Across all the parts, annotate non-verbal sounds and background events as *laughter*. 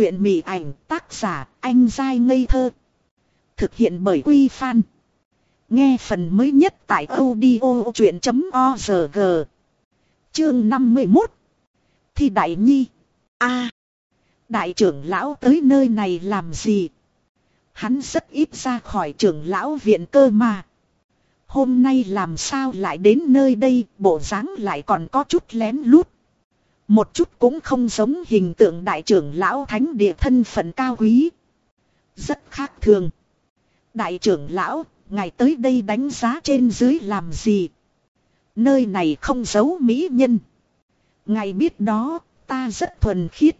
truyện mị ảnh tác giả anh dai ngây thơ. Thực hiện bởi Quy Phan. Nghe phần mới nhất tại audio chuyện.org. Chương 51. Thi Đại Nhi. a Đại trưởng lão tới nơi này làm gì? Hắn rất ít ra khỏi trưởng lão viện cơ mà. Hôm nay làm sao lại đến nơi đây, bộ dáng lại còn có chút lén lút. Một chút cũng không giống hình tượng đại trưởng lão thánh địa thân phận cao quý. Rất khác thường. Đại trưởng lão, ngài tới đây đánh giá trên dưới làm gì? Nơi này không giấu mỹ nhân. Ngài biết đó, ta rất thuần khiết.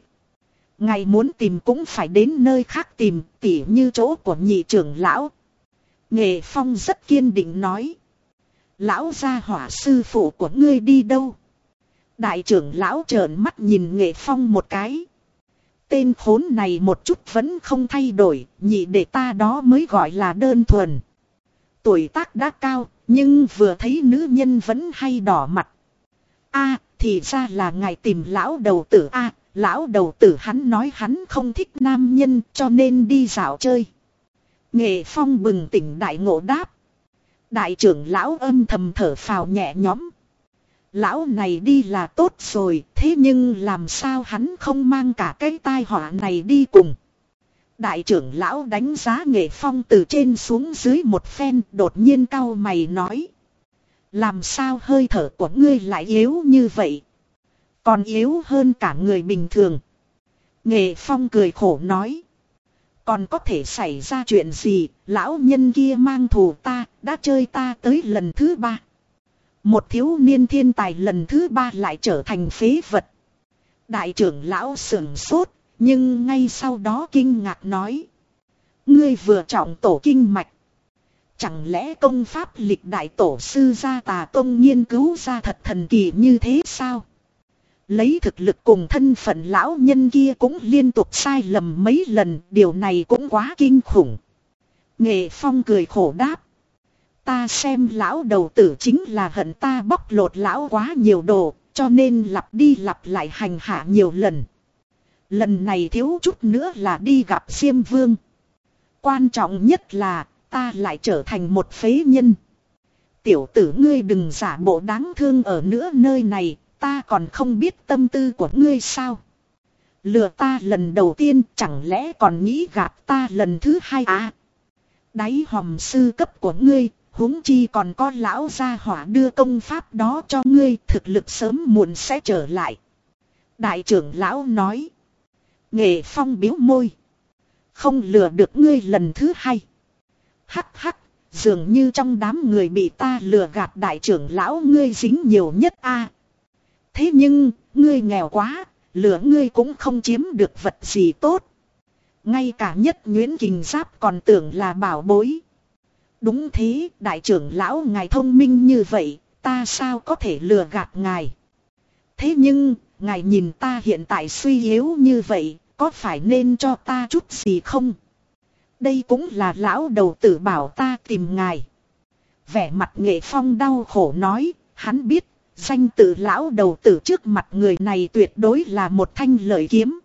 Ngài muốn tìm cũng phải đến nơi khác tìm, tỉ như chỗ của nhị trưởng lão. Nghệ Phong rất kiên định nói. Lão gia hỏa sư phụ của ngươi đi đâu? Đại trưởng lão trợn mắt nhìn Nghệ Phong một cái. Tên khốn này một chút vẫn không thay đổi, nhị để ta đó mới gọi là đơn thuần. Tuổi tác đã cao, nhưng vừa thấy nữ nhân vẫn hay đỏ mặt. a thì ra là ngài tìm lão đầu tử a lão đầu tử hắn nói hắn không thích nam nhân cho nên đi dạo chơi. Nghệ phong bừng tỉnh đại ngộ đáp. Đại trưởng lão âm thầm thở phào nhẹ nhõm. Lão này đi là tốt rồi, thế nhưng làm sao hắn không mang cả cái tai họa này đi cùng. Đại trưởng lão đánh giá nghệ phong từ trên xuống dưới một phen đột nhiên cau mày nói. Làm sao hơi thở của ngươi lại yếu như vậy? Còn yếu hơn cả người bình thường. Nghệ phong cười khổ nói. Còn có thể xảy ra chuyện gì, lão nhân kia mang thù ta, đã chơi ta tới lần thứ ba. Một thiếu niên thiên tài lần thứ ba lại trở thành phế vật. Đại trưởng lão sưởng sốt, nhưng ngay sau đó kinh ngạc nói. Ngươi vừa trọng tổ kinh mạch. Chẳng lẽ công pháp lịch đại tổ sư gia tà công nghiên cứu ra thật thần kỳ như thế sao? Lấy thực lực cùng thân phận lão nhân kia cũng liên tục sai lầm mấy lần, điều này cũng quá kinh khủng. Nghệ Phong cười khổ đáp. Ta xem lão đầu tử chính là hận ta bóc lột lão quá nhiều đồ, cho nên lặp đi lặp lại hành hạ nhiều lần. Lần này thiếu chút nữa là đi gặp Diêm Vương. Quan trọng nhất là ta lại trở thành một phế nhân. Tiểu tử ngươi đừng giả bộ đáng thương ở nữa nơi này, ta còn không biết tâm tư của ngươi sao. Lừa ta lần đầu tiên chẳng lẽ còn nghĩ gặp ta lần thứ hai à. Đáy hòm sư cấp của ngươi huống chi còn có lão gia hỏa đưa công pháp đó cho ngươi thực lực sớm muộn sẽ trở lại. Đại trưởng lão nói. Nghệ phong biếu môi. Không lừa được ngươi lần thứ hai. Hắc hắc, dường như trong đám người bị ta lừa gạt đại trưởng lão ngươi dính nhiều nhất a. Thế nhưng, ngươi nghèo quá, lừa ngươi cũng không chiếm được vật gì tốt. Ngay cả nhất Nguyễn Kình Giáp còn tưởng là bảo bối. Đúng thế, đại trưởng lão ngài thông minh như vậy, ta sao có thể lừa gạt ngài. Thế nhưng, ngài nhìn ta hiện tại suy yếu như vậy, có phải nên cho ta chút gì không? Đây cũng là lão đầu tử bảo ta tìm ngài. Vẻ mặt nghệ phong đau khổ nói, hắn biết, danh tự lão đầu tử trước mặt người này tuyệt đối là một thanh lợi kiếm.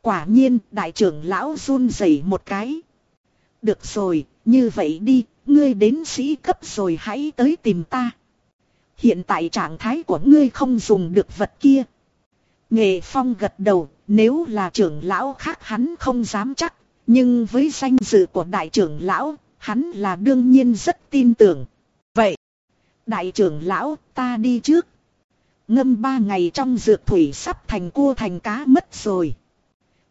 Quả nhiên, đại trưởng lão run rẩy một cái. Được rồi, như vậy đi, ngươi đến sĩ cấp rồi hãy tới tìm ta. Hiện tại trạng thái của ngươi không dùng được vật kia. Nghệ Phong gật đầu, nếu là trưởng lão khác hắn không dám chắc, nhưng với danh dự của đại trưởng lão, hắn là đương nhiên rất tin tưởng. Vậy, đại trưởng lão, ta đi trước. Ngâm ba ngày trong dược thủy sắp thành cua thành cá mất rồi.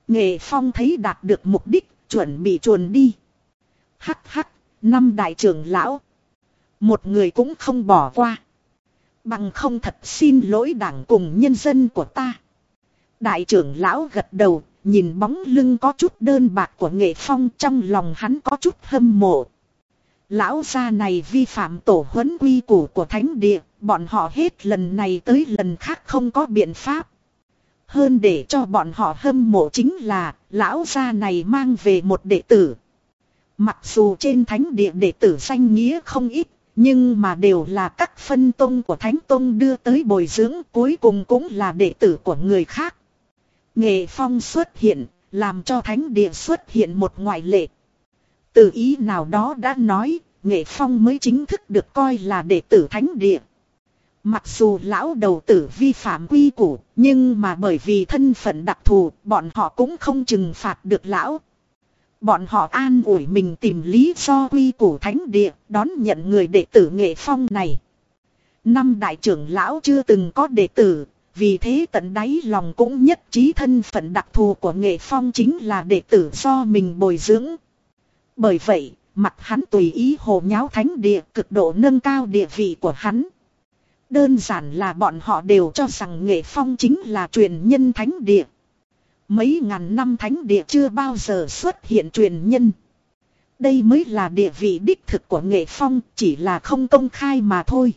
Nghệ Phong thấy đạt được mục đích, chuẩn bị chuồn đi. Hắc hắc, năm đại trưởng lão. Một người cũng không bỏ qua. Bằng không thật xin lỗi đảng cùng nhân dân của ta. Đại trưởng lão gật đầu, nhìn bóng lưng có chút đơn bạc của nghệ phong trong lòng hắn có chút hâm mộ. Lão gia này vi phạm tổ huấn quy củ của thánh địa, bọn họ hết lần này tới lần khác không có biện pháp. Hơn để cho bọn họ hâm mộ chính là, lão gia này mang về một đệ tử. Mặc dù trên thánh địa đệ tử danh nghĩa không ít, nhưng mà đều là các phân tông của thánh tông đưa tới bồi dưỡng cuối cùng cũng là đệ tử của người khác. Nghệ phong xuất hiện, làm cho thánh địa xuất hiện một ngoại lệ. Từ ý nào đó đã nói, nghệ phong mới chính thức được coi là đệ tử thánh địa. Mặc dù lão đầu tử vi phạm quy củ, nhưng mà bởi vì thân phận đặc thù, bọn họ cũng không trừng phạt được lão. Bọn họ an ủi mình tìm lý do quy củ thánh địa, đón nhận người đệ tử nghệ phong này. Năm đại trưởng lão chưa từng có đệ tử, vì thế tận đáy lòng cũng nhất trí thân phận đặc thù của nghệ phong chính là đệ tử do mình bồi dưỡng. Bởi vậy, mặt hắn tùy ý hồ nháo thánh địa cực độ nâng cao địa vị của hắn. Đơn giản là bọn họ đều cho rằng nghệ phong chính là truyền nhân thánh địa. Mấy ngàn năm thánh địa chưa bao giờ xuất hiện truyền nhân. Đây mới là địa vị đích thực của nghệ phong, chỉ là không công khai mà thôi.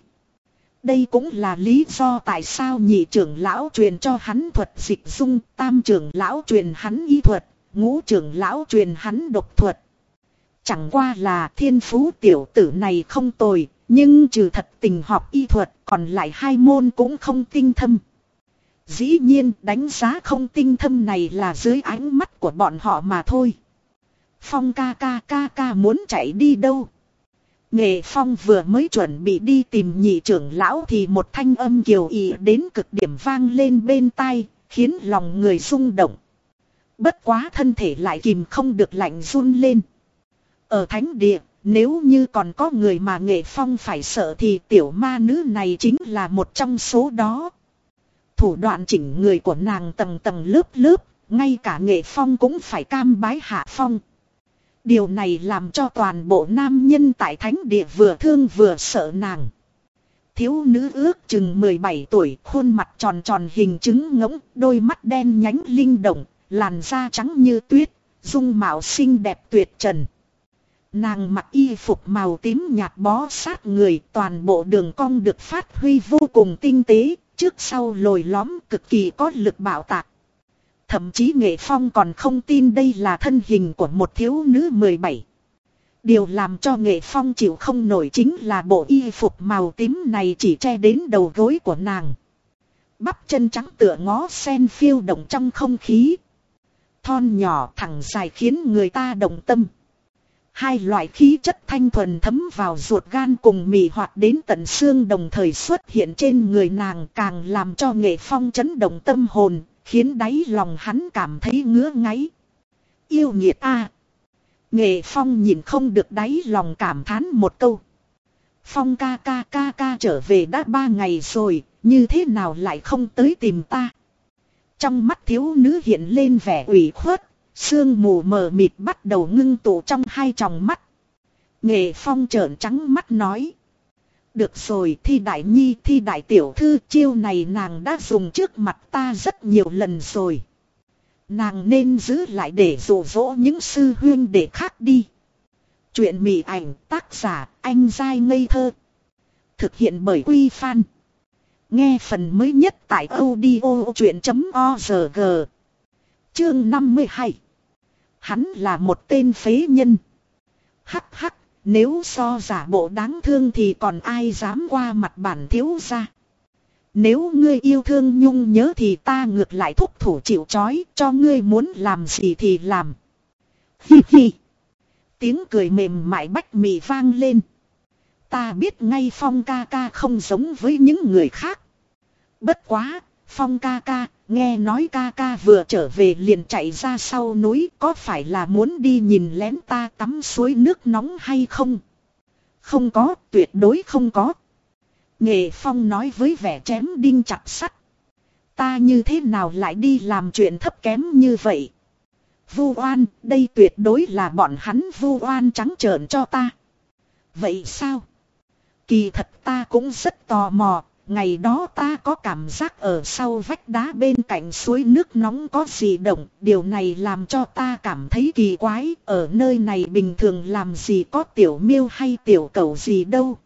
Đây cũng là lý do tại sao nhị trưởng lão truyền cho hắn thuật dịch dung, tam trưởng lão truyền hắn y thuật, ngũ trưởng lão truyền hắn độc thuật. Chẳng qua là thiên phú tiểu tử này không tồi, nhưng trừ thật tình học y thuật còn lại hai môn cũng không tinh thâm. Dĩ nhiên đánh giá không tinh thâm này là dưới ánh mắt của bọn họ mà thôi. Phong ca ca ca ca muốn chạy đi đâu? Nghệ Phong vừa mới chuẩn bị đi tìm nhị trưởng lão thì một thanh âm kiều ị đến cực điểm vang lên bên tai, khiến lòng người rung động. Bất quá thân thể lại kìm không được lạnh run lên. Ở thánh địa, nếu như còn có người mà Nghệ Phong phải sợ thì tiểu ma nữ này chính là một trong số đó. Thủ đoạn chỉnh người của nàng tầng tầng lớp lớp, ngay cả Nghệ Phong cũng phải cam bái hạ phong. Điều này làm cho toàn bộ nam nhân tại thánh địa vừa thương vừa sợ nàng. Thiếu nữ ước chừng 17 tuổi, khuôn mặt tròn tròn hình trứng ngỗng, đôi mắt đen nhánh linh động, làn da trắng như tuyết, dung mạo xinh đẹp tuyệt trần. Nàng mặc y phục màu tím nhạt bó sát người, toàn bộ đường cong được phát huy vô cùng tinh tế, trước sau lồi lõm cực kỳ có lực bạo tạc. Thậm chí Nghệ Phong còn không tin đây là thân hình của một thiếu nữ 17. Điều làm cho Nghệ Phong chịu không nổi chính là bộ y phục màu tím này chỉ che đến đầu gối của nàng. Bắp chân trắng tựa ngó sen phiêu động trong không khí. Thon nhỏ thẳng dài khiến người ta động tâm. Hai loại khí chất thanh thuần thấm vào ruột gan cùng mì hoạt đến tận xương đồng thời xuất hiện trên người nàng càng làm cho nghệ phong chấn động tâm hồn, Khiến đáy lòng hắn cảm thấy ngứa ngáy. Yêu nghiệt a Nghệ Phong nhìn không được đáy lòng cảm thán một câu. Phong ca ca ca ca trở về đã ba ngày rồi, như thế nào lại không tới tìm ta? Trong mắt thiếu nữ hiện lên vẻ ủy khuất, sương mù mờ mịt bắt đầu ngưng tụ trong hai tròng mắt. Nghệ Phong trợn trắng mắt nói. Được rồi, thi đại nhi, thi đại tiểu thư, chiêu này nàng đã dùng trước mặt ta rất nhiều lần rồi. Nàng nên giữ lại để dụ dỗ những sư huyên để khác đi. Chuyện mị ảnh, tác giả, anh dai ngây thơ. Thực hiện bởi Quy Phan. Nghe phần mới nhất tại audio chuyện.org. Chương 52. Hắn là một tên phế nhân. Hắc hắc nếu so giả bộ đáng thương thì còn ai dám qua mặt bản thiếu ra. Nếu ngươi yêu thương nhung nhớ thì ta ngược lại thúc thủ chịu chói cho ngươi muốn làm gì thì làm. Hi hi. Tiếng cười mềm mại bách mị vang lên. Ta biết ngay phong ca ca không giống với những người khác. Bất quá, phong ca ca, nghe nói ca ca vừa trở về liền chạy ra sau núi có phải là muốn đi nhìn lén ta tắm suối nước nóng hay không? Không có, tuyệt đối không có. Nghệ Phong nói với vẻ chém đinh chặt sắt. Ta như thế nào lại đi làm chuyện thấp kém như vậy? Vu oan, đây tuyệt đối là bọn hắn vu oan trắng trợn cho ta. Vậy sao? Kỳ thật ta cũng rất tò mò, Ngày đó ta có cảm giác ở sau vách đá bên cạnh suối nước nóng có gì động, điều này làm cho ta cảm thấy kỳ quái, ở nơi này bình thường làm gì có tiểu miêu hay tiểu cầu gì đâu.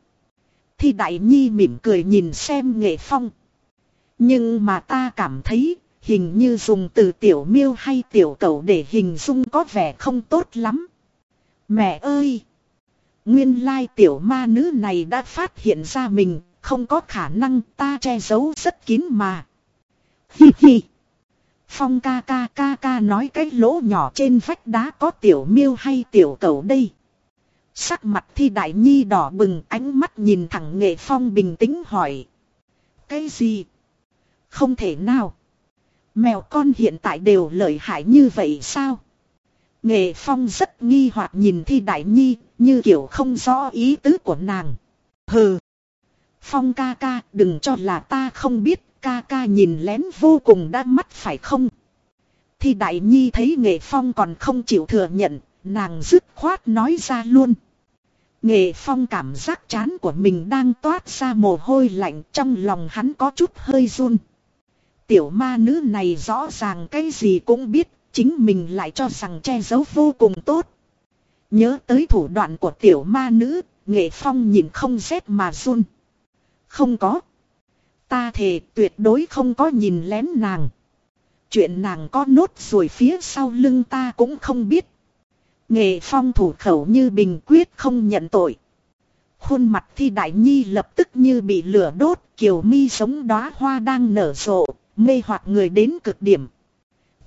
Thì đại nhi mỉm cười nhìn xem nghệ phong. Nhưng mà ta cảm thấy, hình như dùng từ tiểu miêu hay tiểu cầu để hình dung có vẻ không tốt lắm. Mẹ ơi! Nguyên lai tiểu ma nữ này đã phát hiện ra mình, không có khả năng ta che giấu rất kín mà. Hi *laughs* hi. Phong ca ca ca ca nói cái lỗ nhỏ trên vách đá có tiểu miêu hay tiểu cầu đây. Sắc mặt thi đại nhi đỏ bừng ánh mắt nhìn thẳng nghệ phong bình tĩnh hỏi. Cái gì? Không thể nào. Mèo con hiện tại đều lợi hại như vậy sao? Nghệ phong rất nghi hoặc nhìn thi đại nhi như kiểu không rõ ý tứ của nàng. Hừ. Phong ca ca đừng cho là ta không biết ca ca nhìn lén vô cùng đã mắt phải không? Thì đại nhi thấy nghệ phong còn không chịu thừa nhận, nàng dứt khoát nói ra luôn. Nghệ phong cảm giác chán của mình đang toát ra mồ hôi lạnh trong lòng hắn có chút hơi run. Tiểu ma nữ này rõ ràng cái gì cũng biết, chính mình lại cho rằng che giấu vô cùng tốt. Nhớ tới thủ đoạn của tiểu ma nữ, nghệ phong nhìn không rét mà run. Không có. Ta thề tuyệt đối không có nhìn lén nàng. Chuyện nàng có nốt rồi phía sau lưng ta cũng không biết. Nghệ phong thủ khẩu như bình quyết không nhận tội. Khuôn mặt thi đại nhi lập tức như bị lửa đốt, kiều mi sống đóa hoa đang nở rộ, mê hoặc người đến cực điểm.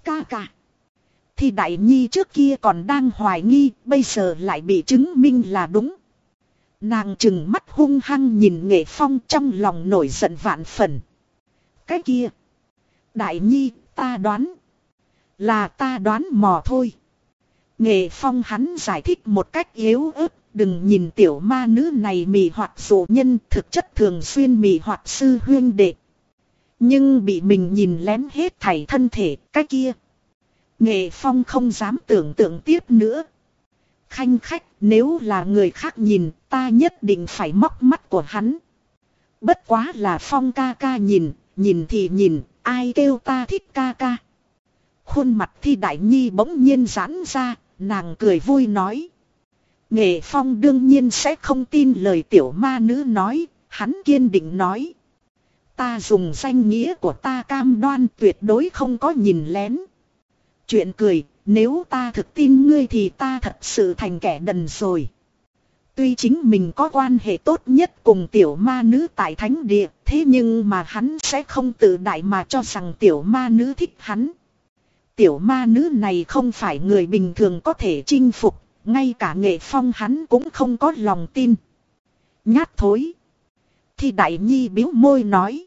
Ca ca. Thi đại nhi trước kia còn đang hoài nghi, bây giờ lại bị chứng minh là đúng. Nàng chừng mắt hung hăng nhìn nghệ phong trong lòng nổi giận vạn phần. Cái kia. Đại nhi, ta đoán. Là ta đoán mò thôi. Nghệ phong hắn giải thích một cách yếu ớt. Đừng nhìn tiểu ma nữ này mì hoặc dụ nhân thực chất thường xuyên mì hoặc sư huyên đệ. Nhưng bị mình nhìn lén hết thảy thân thể, cái kia. Nghệ phong không dám tưởng tượng tiếp nữa. Khanh khách, nếu là người khác nhìn, ta nhất định phải móc mắt của hắn. Bất quá là phong ca ca nhìn, nhìn thì nhìn, ai kêu ta thích ca ca. Khuôn mặt thi đại nhi bỗng nhiên giãn ra, nàng cười vui nói. Nghệ phong đương nhiên sẽ không tin lời tiểu ma nữ nói, hắn kiên định nói. Ta dùng danh nghĩa của ta cam đoan tuyệt đối không có nhìn lén. Chuyện cười, nếu ta thực tin ngươi thì ta thật sự thành kẻ đần rồi. Tuy chính mình có quan hệ tốt nhất cùng tiểu ma nữ tại thánh địa, thế nhưng mà hắn sẽ không tự đại mà cho rằng tiểu ma nữ thích hắn. Tiểu ma nữ này không phải người bình thường có thể chinh phục, ngay cả nghệ phong hắn cũng không có lòng tin. Nhát thối. Thì đại nhi biếu môi nói.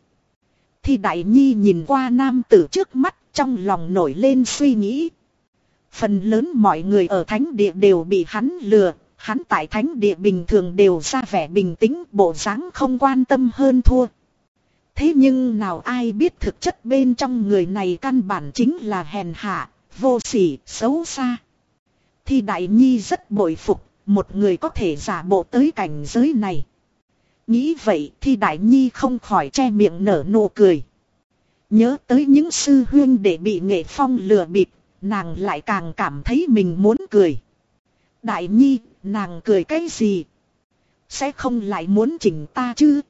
Thì đại nhi nhìn qua nam tử trước mắt trong lòng nổi lên suy nghĩ. Phần lớn mọi người ở thánh địa đều bị hắn lừa, hắn tại thánh địa bình thường đều ra vẻ bình tĩnh bộ dáng không quan tâm hơn thua. Thế nhưng nào ai biết thực chất bên trong người này căn bản chính là hèn hạ, vô sỉ, xấu xa. Thì Đại Nhi rất bội phục, một người có thể giả bộ tới cảnh giới này. Nghĩ vậy thì Đại Nhi không khỏi che miệng nở nụ cười. Nhớ tới những sư huyên để bị nghệ phong lừa bịp, nàng lại càng cảm thấy mình muốn cười. Đại Nhi, nàng cười cái gì? Sẽ không lại muốn chỉnh ta chứ?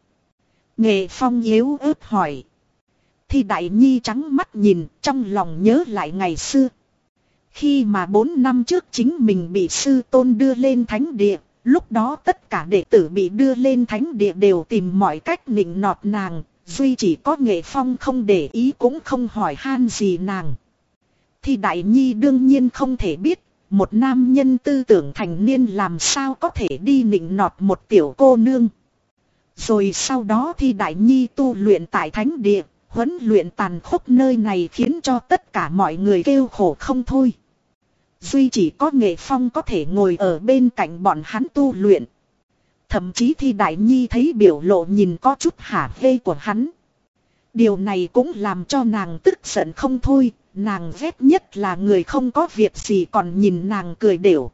Nghệ phong yếu ớt hỏi. Thì đại nhi trắng mắt nhìn trong lòng nhớ lại ngày xưa. Khi mà bốn năm trước chính mình bị sư tôn đưa lên thánh địa. Lúc đó tất cả đệ tử bị đưa lên thánh địa đều tìm mọi cách nịnh nọt nàng. Duy chỉ có nghệ phong không để ý cũng không hỏi han gì nàng. Thì đại nhi đương nhiên không thể biết. Một nam nhân tư tưởng thành niên làm sao có thể đi nịnh nọt một tiểu cô nương. Rồi sau đó thì Đại Nhi tu luyện tại thánh địa, huấn luyện tàn khốc nơi này khiến cho tất cả mọi người kêu khổ không thôi. Duy chỉ có nghệ phong có thể ngồi ở bên cạnh bọn hắn tu luyện. Thậm chí thì Đại Nhi thấy biểu lộ nhìn có chút hả hê của hắn. Điều này cũng làm cho nàng tức giận không thôi, nàng ghét nhất là người không có việc gì còn nhìn nàng cười đều.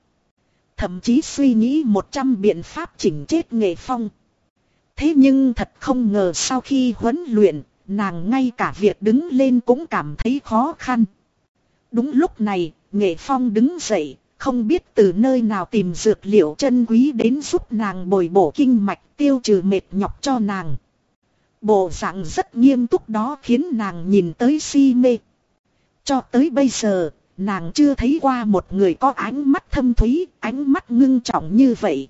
Thậm chí suy nghĩ một trăm biện pháp chỉnh chết nghệ phong. Thế nhưng thật không ngờ sau khi huấn luyện, nàng ngay cả việc đứng lên cũng cảm thấy khó khăn. Đúng lúc này, nghệ phong đứng dậy, không biết từ nơi nào tìm dược liệu chân quý đến giúp nàng bồi bổ kinh mạch tiêu trừ mệt nhọc cho nàng. Bộ dạng rất nghiêm túc đó khiến nàng nhìn tới si mê. Cho tới bây giờ, nàng chưa thấy qua một người có ánh mắt thâm thúy, ánh mắt ngưng trọng như vậy.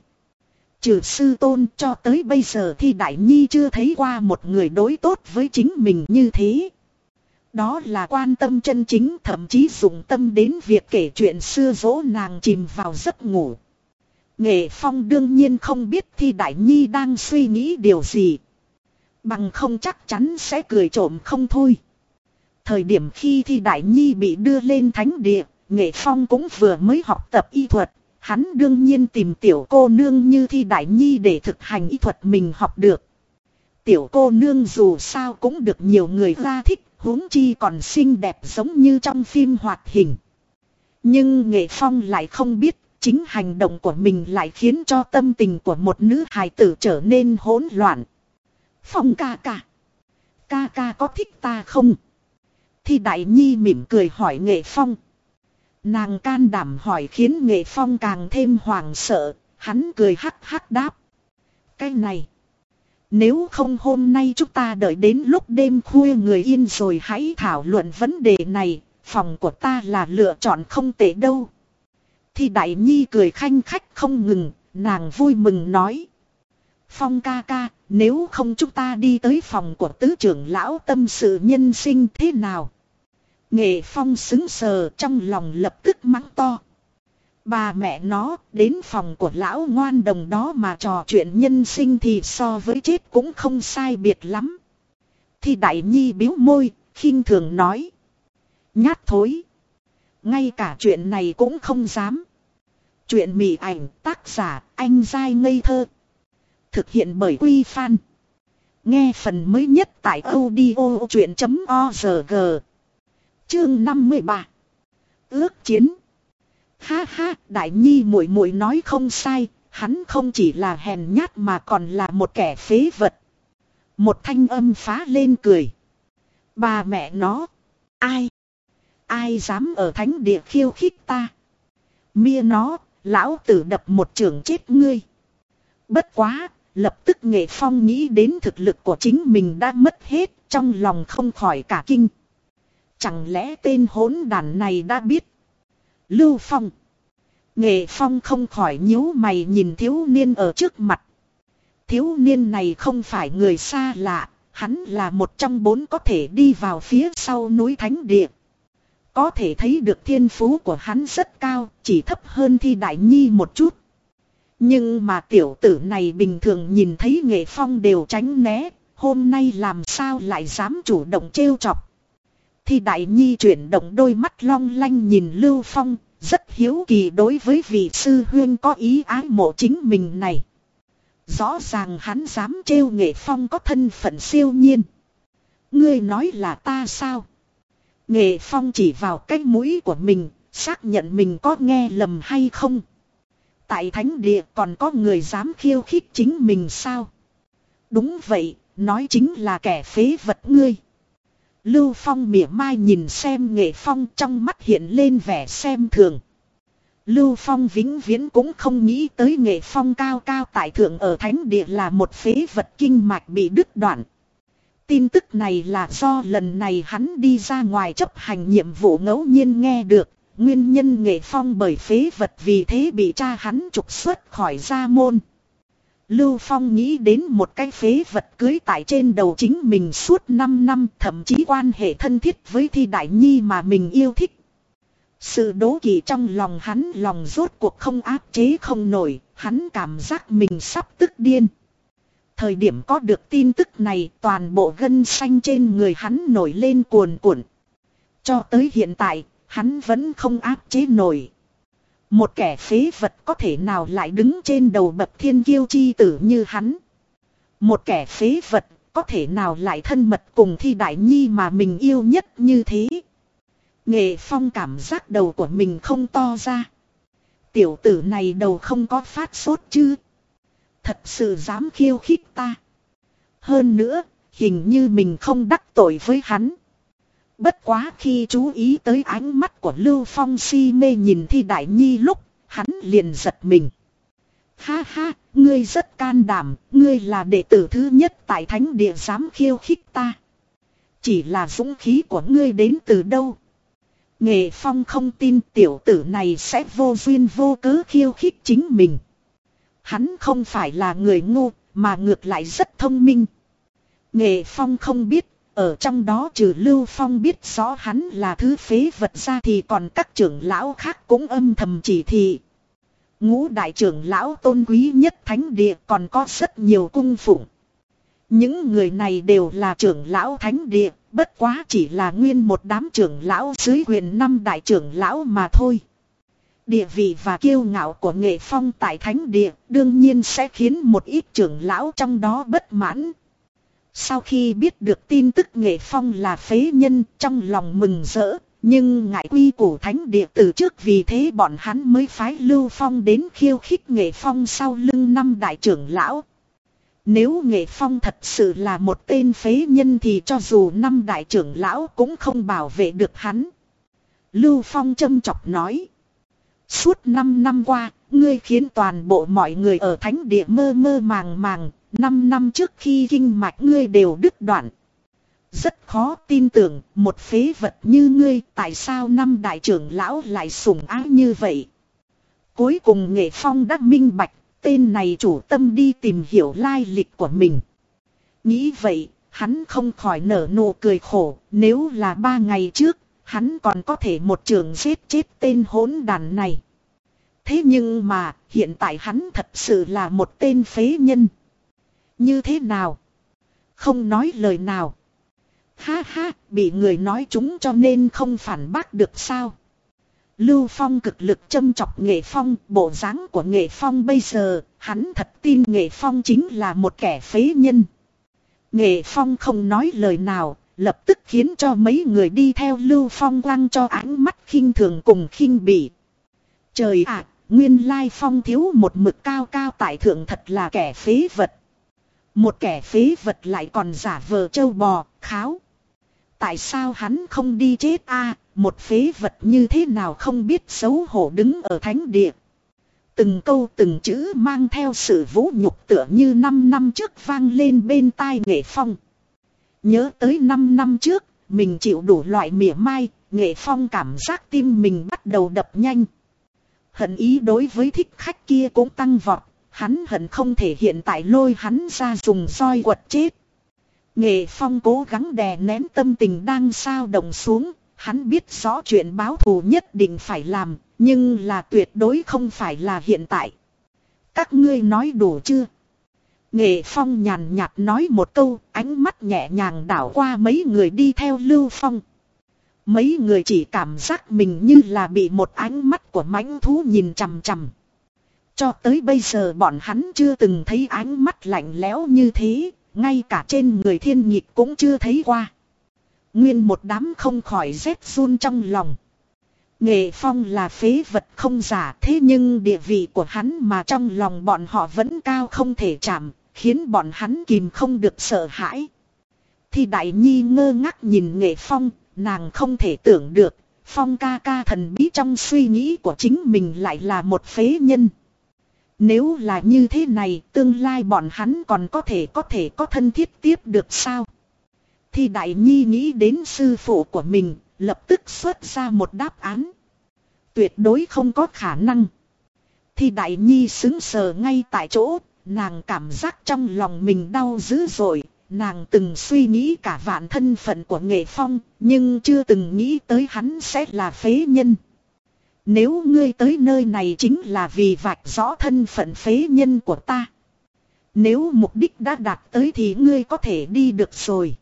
Trừ sư tôn cho tới bây giờ thì Đại Nhi chưa thấy qua một người đối tốt với chính mình như thế. Đó là quan tâm chân chính thậm chí dùng tâm đến việc kể chuyện xưa dỗ nàng chìm vào giấc ngủ. Nghệ Phong đương nhiên không biết Thi Đại Nhi đang suy nghĩ điều gì. Bằng không chắc chắn sẽ cười trộm không thôi. Thời điểm khi Thi Đại Nhi bị đưa lên thánh địa, Nghệ Phong cũng vừa mới học tập y thuật. Hắn đương nhiên tìm tiểu cô nương như Thi Đại Nhi để thực hành y thuật mình học được. Tiểu cô nương dù sao cũng được nhiều người ra thích, huống chi còn xinh đẹp giống như trong phim hoạt hình. Nhưng Nghệ Phong lại không biết, chính hành động của mình lại khiến cho tâm tình của một nữ hài tử trở nên hỗn loạn. Phong ca ca. Ca ca có thích ta không? Thi Đại Nhi mỉm cười hỏi Nghệ Phong. Nàng can đảm hỏi khiến Nghệ Phong càng thêm hoàng sợ, hắn cười hắc hắc đáp. Cái này. Nếu không hôm nay chúng ta đợi đến lúc đêm khuya người yên rồi hãy thảo luận vấn đề này, phòng của ta là lựa chọn không tệ đâu. Thì Đại Nhi cười khanh khách không ngừng, nàng vui mừng nói. Phong ca ca, nếu không chúng ta đi tới phòng của tứ trưởng lão tâm sự nhân sinh thế nào? Nghệ Phong xứng sờ trong lòng lập tức mắng to. Bà mẹ nó đến phòng của lão ngoan đồng đó mà trò chuyện nhân sinh thì so với chết cũng không sai biệt lắm. Thì Đại Nhi biếu môi, khinh thường nói. Nhát thối. Ngay cả chuyện này cũng không dám. Chuyện mị ảnh tác giả anh dai ngây thơ. Thực hiện bởi Quy Phan. Nghe phần mới nhất tại audio chuyện.org. Chương 53. Ước chiến. Ha ha, Đại Nhi muội muội nói không sai, hắn không chỉ là hèn nhát mà còn là một kẻ phế vật. Một thanh âm phá lên cười. Bà mẹ nó. Ai? Ai dám ở thánh địa khiêu khích ta? Mia nó, lão tử đập một trường chết ngươi. Bất quá, lập tức nghệ phong nghĩ đến thực lực của chính mình đã mất hết, trong lòng không khỏi cả kinh. Chẳng lẽ tên hỗn đàn này đã biết? Lưu Phong. Nghệ Phong không khỏi nhíu mày nhìn thiếu niên ở trước mặt. Thiếu niên này không phải người xa lạ, hắn là một trong bốn có thể đi vào phía sau núi Thánh Địa. Có thể thấy được thiên phú của hắn rất cao, chỉ thấp hơn thi đại nhi một chút. Nhưng mà tiểu tử này bình thường nhìn thấy nghệ phong đều tránh né, hôm nay làm sao lại dám chủ động trêu chọc. Thi đại nhi chuyển động đôi mắt long lanh nhìn Lưu Phong, rất hiếu kỳ đối với vị sư huyên có ý ái mộ chính mình này. Rõ ràng hắn dám trêu nghệ phong có thân phận siêu nhiên. Ngươi nói là ta sao? Nghệ phong chỉ vào cái mũi của mình, xác nhận mình có nghe lầm hay không. Tại thánh địa còn có người dám khiêu khích chính mình sao? Đúng vậy, nói chính là kẻ phế vật ngươi. Lưu Phong mỉa mai nhìn xem nghệ phong trong mắt hiện lên vẻ xem thường. Lưu Phong vĩnh viễn cũng không nghĩ tới nghệ phong cao cao tại thượng ở thánh địa là một phế vật kinh mạch bị đứt đoạn. Tin tức này là do lần này hắn đi ra ngoài chấp hành nhiệm vụ ngẫu nhiên nghe được, nguyên nhân nghệ phong bởi phế vật vì thế bị cha hắn trục xuất khỏi gia môn. Lưu Phong nghĩ đến một cái phế vật cưới tại trên đầu chính mình suốt 5 năm thậm chí quan hệ thân thiết với thi đại nhi mà mình yêu thích. Sự đố kỵ trong lòng hắn lòng rốt cuộc không áp chế không nổi, hắn cảm giác mình sắp tức điên. Thời điểm có được tin tức này toàn bộ gân xanh trên người hắn nổi lên cuồn cuộn. Cho tới hiện tại, hắn vẫn không áp chế nổi. Một kẻ phế vật có thể nào lại đứng trên đầu bậc thiên kiêu chi tử như hắn. Một kẻ phế vật có thể nào lại thân mật cùng thi đại nhi mà mình yêu nhất như thế. Nghệ phong cảm giác đầu của mình không to ra. Tiểu tử này đầu không có phát sốt chứ. Thật sự dám khiêu khích ta. Hơn nữa, hình như mình không đắc tội với hắn. Bất quá khi chú ý tới ánh mắt của Lưu Phong si mê nhìn thi đại nhi lúc, hắn liền giật mình. Ha ha, ngươi rất can đảm, ngươi là đệ tử thứ nhất tại thánh địa dám khiêu khích ta. Chỉ là dũng khí của ngươi đến từ đâu? Nghệ Phong không tin tiểu tử này sẽ vô duyên vô cớ khiêu khích chính mình. Hắn không phải là người ngu, mà ngược lại rất thông minh. Nghệ Phong không biết, ở trong đó trừ Lưu Phong biết rõ hắn là thứ phế vật ra thì còn các trưởng lão khác cũng âm thầm chỉ thị. Ngũ đại trưởng lão tôn quý nhất thánh địa còn có rất nhiều cung phụng. Những người này đều là trưởng lão thánh địa, bất quá chỉ là nguyên một đám trưởng lão dưới quyền năm đại trưởng lão mà thôi. Địa vị và kiêu ngạo của nghệ phong tại thánh địa đương nhiên sẽ khiến một ít trưởng lão trong đó bất mãn. Sau khi biết được tin tức nghệ phong là phế nhân trong lòng mừng rỡ, nhưng ngại quy củ thánh địa từ trước vì thế bọn hắn mới phái Lưu Phong đến khiêu khích nghệ phong sau lưng năm đại trưởng lão. Nếu nghệ phong thật sự là một tên phế nhân thì cho dù năm đại trưởng lão cũng không bảo vệ được hắn. Lưu Phong châm chọc nói. Suốt 5 năm qua, ngươi khiến toàn bộ mọi người ở thánh địa mơ mơ màng màng, 5 năm trước khi kinh mạch ngươi đều đứt đoạn. Rất khó tin tưởng, một phế vật như ngươi, tại sao năm đại trưởng lão lại sủng ái như vậy? Cuối cùng nghệ phong đã minh bạch, tên này chủ tâm đi tìm hiểu lai lịch của mình. Nghĩ vậy, hắn không khỏi nở nụ cười khổ, nếu là ba ngày trước, hắn còn có thể một trường giết chết tên hỗn đàn này. Thế nhưng mà, hiện tại hắn thật sự là một tên phế nhân. Như thế nào? Không nói lời nào. Ha ha, bị người nói chúng cho nên không phản bác được sao. Lưu Phong cực lực châm chọc Nghệ Phong, bộ dáng của Nghệ Phong bây giờ, hắn thật tin Nghệ Phong chính là một kẻ phế nhân. Nghệ Phong không nói lời nào, lập tức khiến cho mấy người đi theo Lưu Phong lăng cho ánh mắt khinh thường cùng khinh bỉ. Trời ạ, nguyên lai Phong thiếu một mực cao cao tại thượng thật là kẻ phế vật. Một kẻ phế vật lại còn giả vờ châu bò, kháo. Tại sao hắn không đi chết a? một phế vật như thế nào không biết xấu hổ đứng ở thánh địa. Từng câu từng chữ mang theo sự vũ nhục tựa như 5 năm trước vang lên bên tai nghệ phong. Nhớ tới 5 năm trước, mình chịu đủ loại mỉa mai, nghệ phong cảm giác tim mình bắt đầu đập nhanh. Hận ý đối với thích khách kia cũng tăng vọt, hắn hận không thể hiện tại lôi hắn ra dùng roi quật chết. Nghệ Phong cố gắng đè nén tâm tình đang sao động xuống, hắn biết rõ chuyện báo thù nhất định phải làm, nhưng là tuyệt đối không phải là hiện tại. Các ngươi nói đủ chưa? Nghệ Phong nhàn nhạt nói một câu, ánh mắt nhẹ nhàng đảo qua mấy người đi theo Lưu Phong. Mấy người chỉ cảm giác mình như là bị một ánh mắt của mãnh thú nhìn chằm chằm. Cho tới bây giờ bọn hắn chưa từng thấy ánh mắt lạnh lẽo như thế, ngay cả trên người thiên nhịp cũng chưa thấy qua. Nguyên một đám không khỏi rét run trong lòng. Nghệ phong là phế vật không giả thế nhưng địa vị của hắn mà trong lòng bọn họ vẫn cao không thể chạm, khiến bọn hắn kìm không được sợ hãi. Thì đại nhi ngơ ngác nhìn nghệ phong, nàng không thể tưởng được, phong ca ca thần bí trong suy nghĩ của chính mình lại là một phế nhân. Nếu là như thế này, tương lai bọn hắn còn có thể có thể có thân thiết tiếp được sao? Thì Đại Nhi nghĩ đến sư phụ của mình, lập tức xuất ra một đáp án. Tuyệt đối không có khả năng. Thì Đại Nhi xứng sờ ngay tại chỗ, nàng cảm giác trong lòng mình đau dữ dội. Nàng từng suy nghĩ cả vạn thân phận của nghệ phong, nhưng chưa từng nghĩ tới hắn sẽ là phế nhân. Nếu ngươi tới nơi này chính là vì vạch rõ thân phận phế nhân của ta. Nếu mục đích đã đạt tới thì ngươi có thể đi được rồi.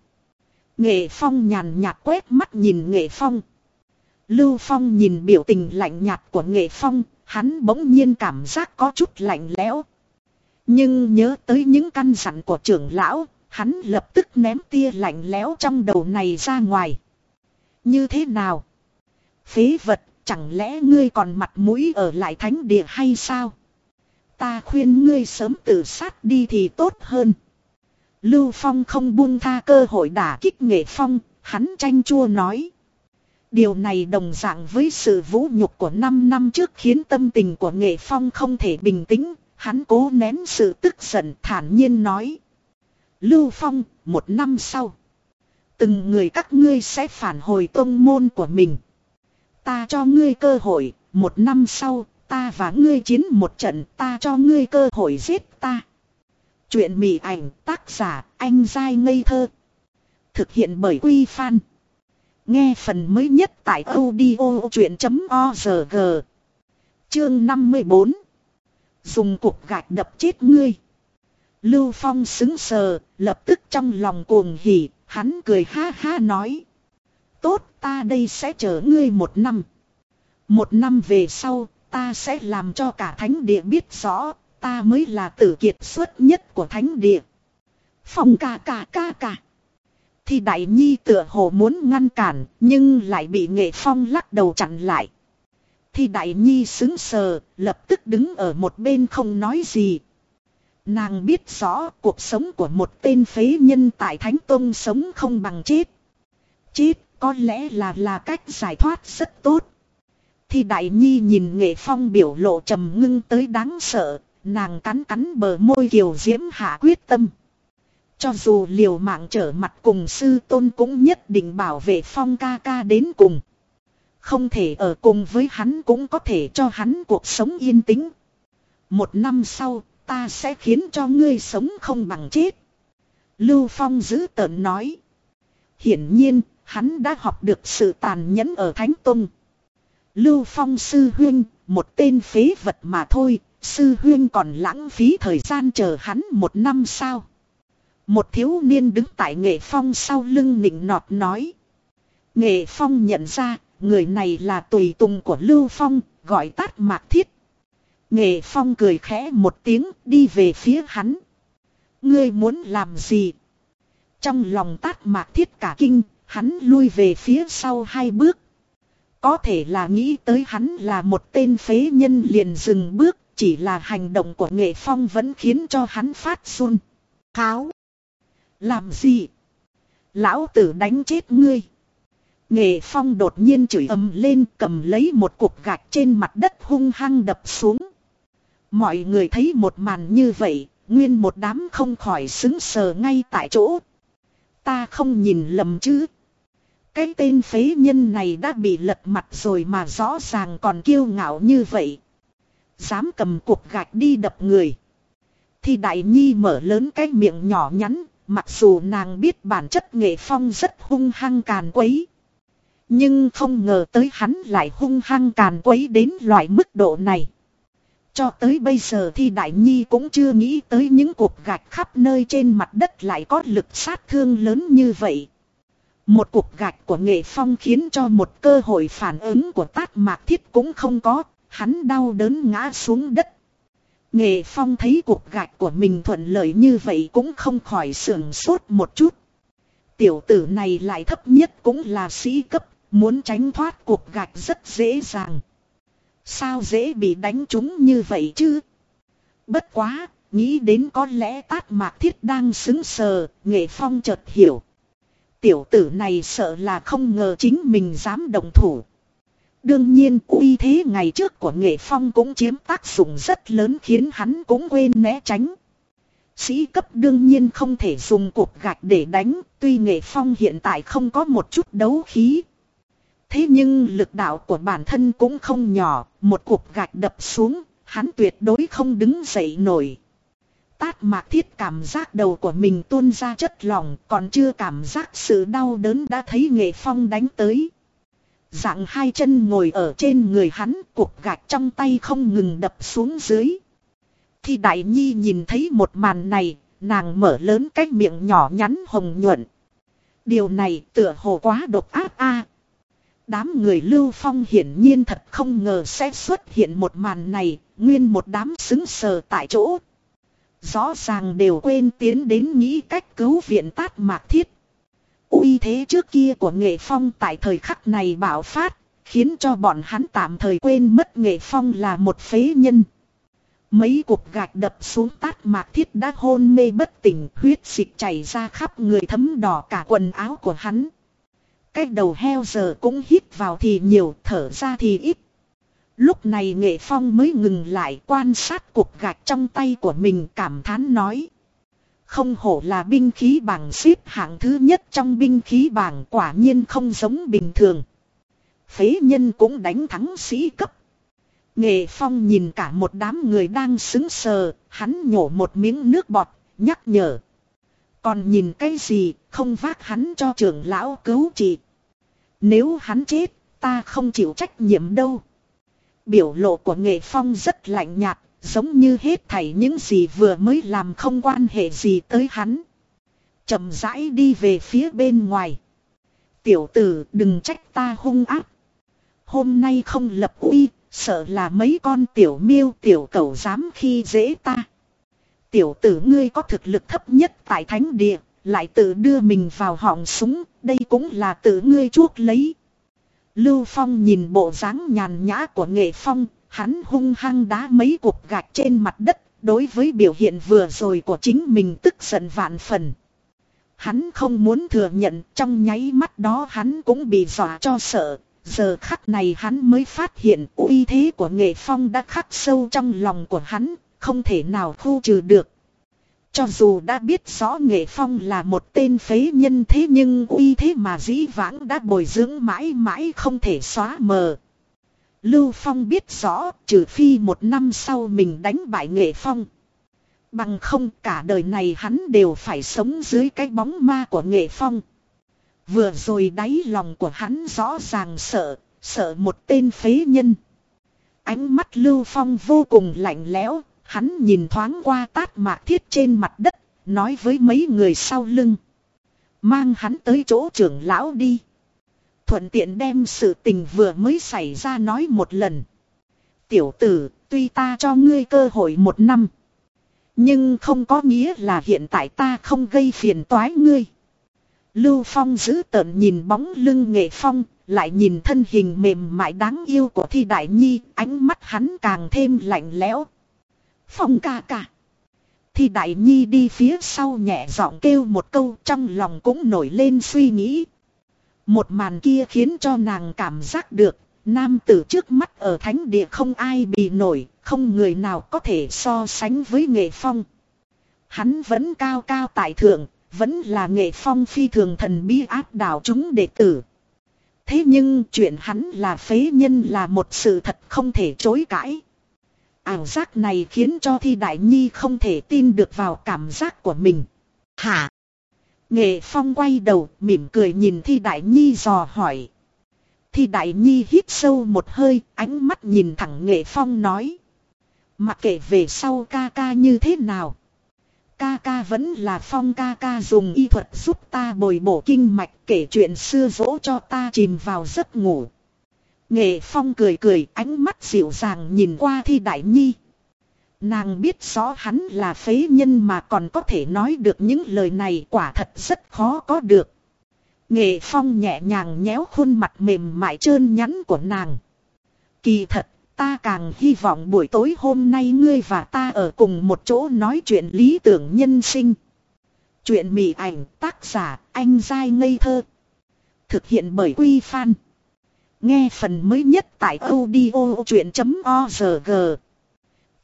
Nghệ Phong nhàn nhạt quét mắt nhìn Nghệ Phong. Lưu Phong nhìn biểu tình lạnh nhạt của Nghệ Phong, hắn bỗng nhiên cảm giác có chút lạnh lẽo. Nhưng nhớ tới những căn dặn của trưởng lão, hắn lập tức ném tia lạnh lẽo trong đầu này ra ngoài. Như thế nào? Phế vật Chẳng lẽ ngươi còn mặt mũi ở lại thánh địa hay sao? Ta khuyên ngươi sớm tự sát đi thì tốt hơn. Lưu Phong không buông tha cơ hội đả kích nghệ phong, hắn tranh chua nói. Điều này đồng dạng với sự vũ nhục của 5 năm trước khiến tâm tình của nghệ phong không thể bình tĩnh, hắn cố nén sự tức giận thản nhiên nói. Lưu Phong, một năm sau, từng người các ngươi sẽ phản hồi tôn môn của mình. Ta cho ngươi cơ hội, một năm sau, ta và ngươi chiến một trận, ta cho ngươi cơ hội giết ta. Chuyện mỉ ảnh tác giả anh dai ngây thơ. Thực hiện bởi Quy Phan. Nghe phần mới nhất tại audio chuyện.org. Chương 54. Dùng cục gạch đập chết ngươi. Lưu Phong xứng sờ, lập tức trong lòng cuồng hỉ, hắn cười ha ha nói. Tốt ta đây sẽ chờ ngươi một năm. Một năm về sau, ta sẽ làm cho cả thánh địa biết rõ, ta mới là tử kiệt xuất nhất của thánh địa. Phong ca ca ca ca. Thì đại nhi tựa hồ muốn ngăn cản, nhưng lại bị nghệ phong lắc đầu chặn lại. Thì đại nhi xứng sờ, lập tức đứng ở một bên không nói gì. Nàng biết rõ cuộc sống của một tên phế nhân tại Thánh Tông sống không bằng chết. Chết có lẽ là là cách giải thoát rất tốt. Thì đại nhi nhìn nghệ phong biểu lộ trầm ngưng tới đáng sợ, nàng cắn cắn bờ môi kiều diễm hạ quyết tâm. Cho dù liều mạng trở mặt cùng sư tôn cũng nhất định bảo vệ phong ca ca đến cùng. Không thể ở cùng với hắn cũng có thể cho hắn cuộc sống yên tĩnh. Một năm sau, ta sẽ khiến cho ngươi sống không bằng chết. Lưu Phong giữ tợn nói. Hiển nhiên, hắn đã học được sự tàn nhẫn ở Thánh Tông. Lưu Phong sư huyên, một tên phế vật mà thôi, sư huyên còn lãng phí thời gian chờ hắn một năm sao. Một thiếu niên đứng tại nghệ phong sau lưng nịnh nọt nói. Nghệ phong nhận ra, người này là tùy tùng của Lưu Phong, gọi tát mạc thiết. Nghệ phong cười khẽ một tiếng đi về phía hắn. Ngươi muốn làm gì? Trong lòng tát mạc thiết cả kinh, hắn lui về phía sau hai bước. Có thể là nghĩ tới hắn là một tên phế nhân liền dừng bước, chỉ là hành động của nghệ phong vẫn khiến cho hắn phát run. Kháo! Làm gì? Lão tử đánh chết ngươi. Nghệ phong đột nhiên chửi ầm lên cầm lấy một cục gạch trên mặt đất hung hăng đập xuống. Mọi người thấy một màn như vậy, nguyên một đám không khỏi xứng sờ ngay tại chỗ. Ta không nhìn lầm chứ. Cái tên phế nhân này đã bị lật mặt rồi mà rõ ràng còn kiêu ngạo như vậy. Dám cầm cục gạch đi đập người. Thì đại nhi mở lớn cái miệng nhỏ nhắn, mặc dù nàng biết bản chất nghệ phong rất hung hăng càn quấy. Nhưng không ngờ tới hắn lại hung hăng càn quấy đến loại mức độ này. Cho tới bây giờ thì Đại Nhi cũng chưa nghĩ tới những cục gạch khắp nơi trên mặt đất lại có lực sát thương lớn như vậy. Một cục gạch của nghệ phong khiến cho một cơ hội phản ứng của tát mạc thiết cũng không có, hắn đau đớn ngã xuống đất. Nghệ phong thấy cục gạch của mình thuận lợi như vậy cũng không khỏi sưởng sốt một chút. Tiểu tử này lại thấp nhất cũng là sĩ cấp, muốn tránh thoát cục gạch rất dễ dàng. Sao dễ bị đánh trúng như vậy chứ? Bất quá, nghĩ đến có lẽ tát mạc thiết đang xứng sờ, nghệ phong chợt hiểu. Tiểu tử này sợ là không ngờ chính mình dám đồng thủ. Đương nhiên uy thế ngày trước của nghệ phong cũng chiếm tác dụng rất lớn khiến hắn cũng quên né tránh. Sĩ cấp đương nhiên không thể dùng cục gạch để đánh, tuy nghệ phong hiện tại không có một chút đấu khí. Thế nhưng lực đạo của bản thân cũng không nhỏ, một cục gạch đập xuống, hắn tuyệt đối không đứng dậy nổi. Tát mạc thiết cảm giác đầu của mình tuôn ra chất lỏng còn chưa cảm giác sự đau đớn đã thấy nghệ phong đánh tới. Dạng hai chân ngồi ở trên người hắn cục gạch trong tay không ngừng đập xuống dưới. Thì đại nhi nhìn thấy một màn này, nàng mở lớn cái miệng nhỏ nhắn hồng nhuận. Điều này tựa hồ quá độc ác a. Đám người lưu phong hiển nhiên thật không ngờ sẽ xuất hiện một màn này, nguyên một đám xứng sờ tại chỗ. Rõ ràng đều quên tiến đến nghĩ cách cứu viện tát mạc thiết. uy thế trước kia của nghệ phong tại thời khắc này bạo phát, khiến cho bọn hắn tạm thời quên mất nghệ phong là một phế nhân. Mấy cục gạch đập xuống tát mạc thiết đã hôn mê bất tỉnh, huyết dịch chảy ra khắp người thấm đỏ cả quần áo của hắn. Cái đầu heo giờ cũng hít vào thì nhiều, thở ra thì ít. Lúc này nghệ phong mới ngừng lại quan sát cục gạch trong tay của mình cảm thán nói. Không hổ là binh khí bảng xếp hạng thứ nhất trong binh khí bảng quả nhiên không giống bình thường. Phế nhân cũng đánh thắng sĩ cấp. Nghệ phong nhìn cả một đám người đang xứng sờ, hắn nhổ một miếng nước bọt, nhắc nhở. Còn nhìn cái gì, không vác hắn cho trưởng lão cứu trị. Nếu hắn chết, ta không chịu trách nhiệm đâu. Biểu lộ của nghệ phong rất lạnh nhạt, giống như hết thảy những gì vừa mới làm không quan hệ gì tới hắn. chậm rãi đi về phía bên ngoài. Tiểu tử đừng trách ta hung ác. Hôm nay không lập uy, sợ là mấy con tiểu miêu tiểu cầu dám khi dễ ta. Tiểu tử ngươi có thực lực thấp nhất tại thánh địa, lại tự đưa mình vào họng súng, đây cũng là tự ngươi chuốc lấy. Lưu Phong nhìn bộ dáng nhàn nhã của nghệ phong, hắn hung hăng đá mấy cục gạch trên mặt đất, đối với biểu hiện vừa rồi của chính mình tức giận vạn phần. Hắn không muốn thừa nhận trong nháy mắt đó hắn cũng bị dọa cho sợ, giờ khắc này hắn mới phát hiện uy thế của nghệ phong đã khắc sâu trong lòng của hắn, không thể nào khu trừ được. Cho dù đã biết rõ nghệ phong là một tên phế nhân thế nhưng uy thế mà dĩ vãng đã bồi dưỡng mãi mãi không thể xóa mờ. Lưu Phong biết rõ trừ phi một năm sau mình đánh bại nghệ phong. Bằng không cả đời này hắn đều phải sống dưới cái bóng ma của nghệ phong. Vừa rồi đáy lòng của hắn rõ ràng sợ, sợ một tên phế nhân. Ánh mắt Lưu Phong vô cùng lạnh lẽo, Hắn nhìn thoáng qua tát mạc thiết trên mặt đất, nói với mấy người sau lưng. Mang hắn tới chỗ trưởng lão đi. Thuận tiện đem sự tình vừa mới xảy ra nói một lần. Tiểu tử, tuy ta cho ngươi cơ hội một năm. Nhưng không có nghĩa là hiện tại ta không gây phiền toái ngươi. Lưu Phong giữ tợn nhìn bóng lưng nghệ phong, lại nhìn thân hình mềm mại đáng yêu của Thi Đại Nhi, ánh mắt hắn càng thêm lạnh lẽo, Phong ca ca. Thì đại nhi đi phía sau nhẹ giọng kêu một câu trong lòng cũng nổi lên suy nghĩ. Một màn kia khiến cho nàng cảm giác được, nam tử trước mắt ở thánh địa không ai bị nổi, không người nào có thể so sánh với nghệ phong. Hắn vẫn cao cao tại thượng, vẫn là nghệ phong phi thường thần bí áp đảo chúng đệ tử. Thế nhưng chuyện hắn là phế nhân là một sự thật không thể chối cãi. Ảo giác này khiến cho Thi Đại Nhi không thể tin được vào cảm giác của mình. Hả? Nghệ Phong quay đầu mỉm cười nhìn Thi Đại Nhi dò hỏi. Thi Đại Nhi hít sâu một hơi, ánh mắt nhìn thẳng Nghệ Phong nói. Mặc kệ về sau ca ca như thế nào. Ca ca vẫn là Phong ca ca dùng y thuật giúp ta bồi bổ kinh mạch kể chuyện xưa dỗ cho ta chìm vào giấc ngủ. Nghệ Phong cười cười ánh mắt dịu dàng nhìn qua thi đại nhi. Nàng biết rõ hắn là phế nhân mà còn có thể nói được những lời này quả thật rất khó có được. Nghệ Phong nhẹ nhàng nhéo khuôn mặt mềm mại trơn nhắn của nàng. Kỳ thật, ta càng hy vọng buổi tối hôm nay ngươi và ta ở cùng một chỗ nói chuyện lý tưởng nhân sinh. Chuyện mị ảnh tác giả anh dai ngây thơ. Thực hiện bởi Quy Phan. Nghe phần mới nhất tại audio chuyện.org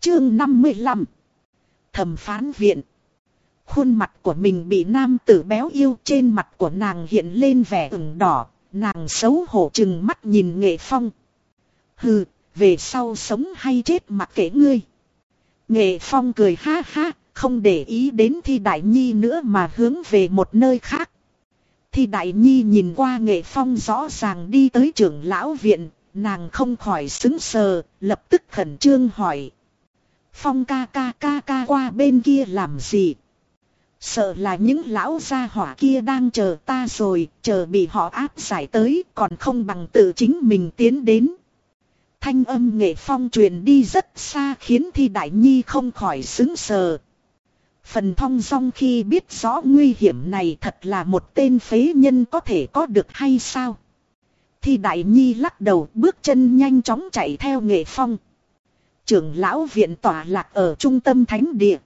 Chương 55 Thẩm phán viện Khuôn mặt của mình bị nam tử béo yêu trên mặt của nàng hiện lên vẻ ửng đỏ, nàng xấu hổ chừng mắt nhìn nghệ phong. Hừ, về sau sống hay chết mặc kệ ngươi. Nghệ phong cười ha ha, không để ý đến thi đại nhi nữa mà hướng về một nơi khác. Thì đại nhi nhìn qua nghệ phong rõ ràng đi tới trưởng lão viện, nàng không khỏi xứng sờ, lập tức khẩn trương hỏi. Phong ca ca ca ca qua bên kia làm gì? Sợ là những lão gia hỏa kia đang chờ ta rồi, chờ bị họ áp giải tới, còn không bằng tự chính mình tiến đến. Thanh âm nghệ phong truyền đi rất xa khiến thi đại nhi không khỏi xứng sờ. Phần thong song khi biết rõ nguy hiểm này thật là một tên phế nhân có thể có được hay sao? Thì Đại Nhi lắc đầu bước chân nhanh chóng chạy theo nghệ phong. Trưởng lão viện tỏa lạc ở trung tâm thánh địa.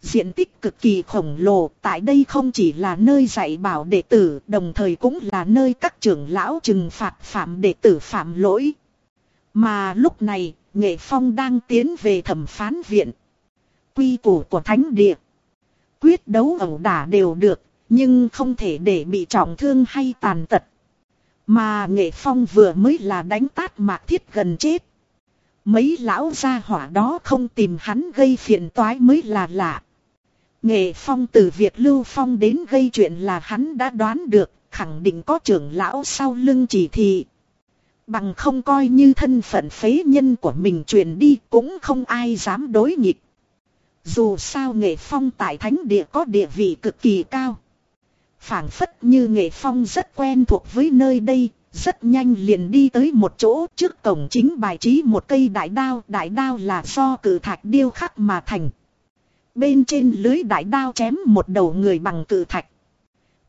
Diện tích cực kỳ khổng lồ, tại đây không chỉ là nơi dạy bảo đệ tử, đồng thời cũng là nơi các trưởng lão trừng phạt phạm đệ tử phạm lỗi. Mà lúc này, Nghệ Phong đang tiến về thẩm phán viện quy củ của thánh địa. Quyết đấu ẩu đả đều được, nhưng không thể để bị trọng thương hay tàn tật. Mà nghệ phong vừa mới là đánh tát mạc thiết gần chết. Mấy lão gia hỏa đó không tìm hắn gây phiền toái mới là lạ. Nghệ phong từ việc lưu phong đến gây chuyện là hắn đã đoán được, khẳng định có trưởng lão sau lưng chỉ thị. Bằng không coi như thân phận phế nhân của mình truyền đi cũng không ai dám đối nghịch. Dù sao nghệ phong tại thánh địa có địa vị cực kỳ cao. phảng phất như nghệ phong rất quen thuộc với nơi đây, rất nhanh liền đi tới một chỗ trước cổng chính bài trí một cây đại đao. Đại đao là do cử thạch điêu khắc mà thành. Bên trên lưới đại đao chém một đầu người bằng cử thạch.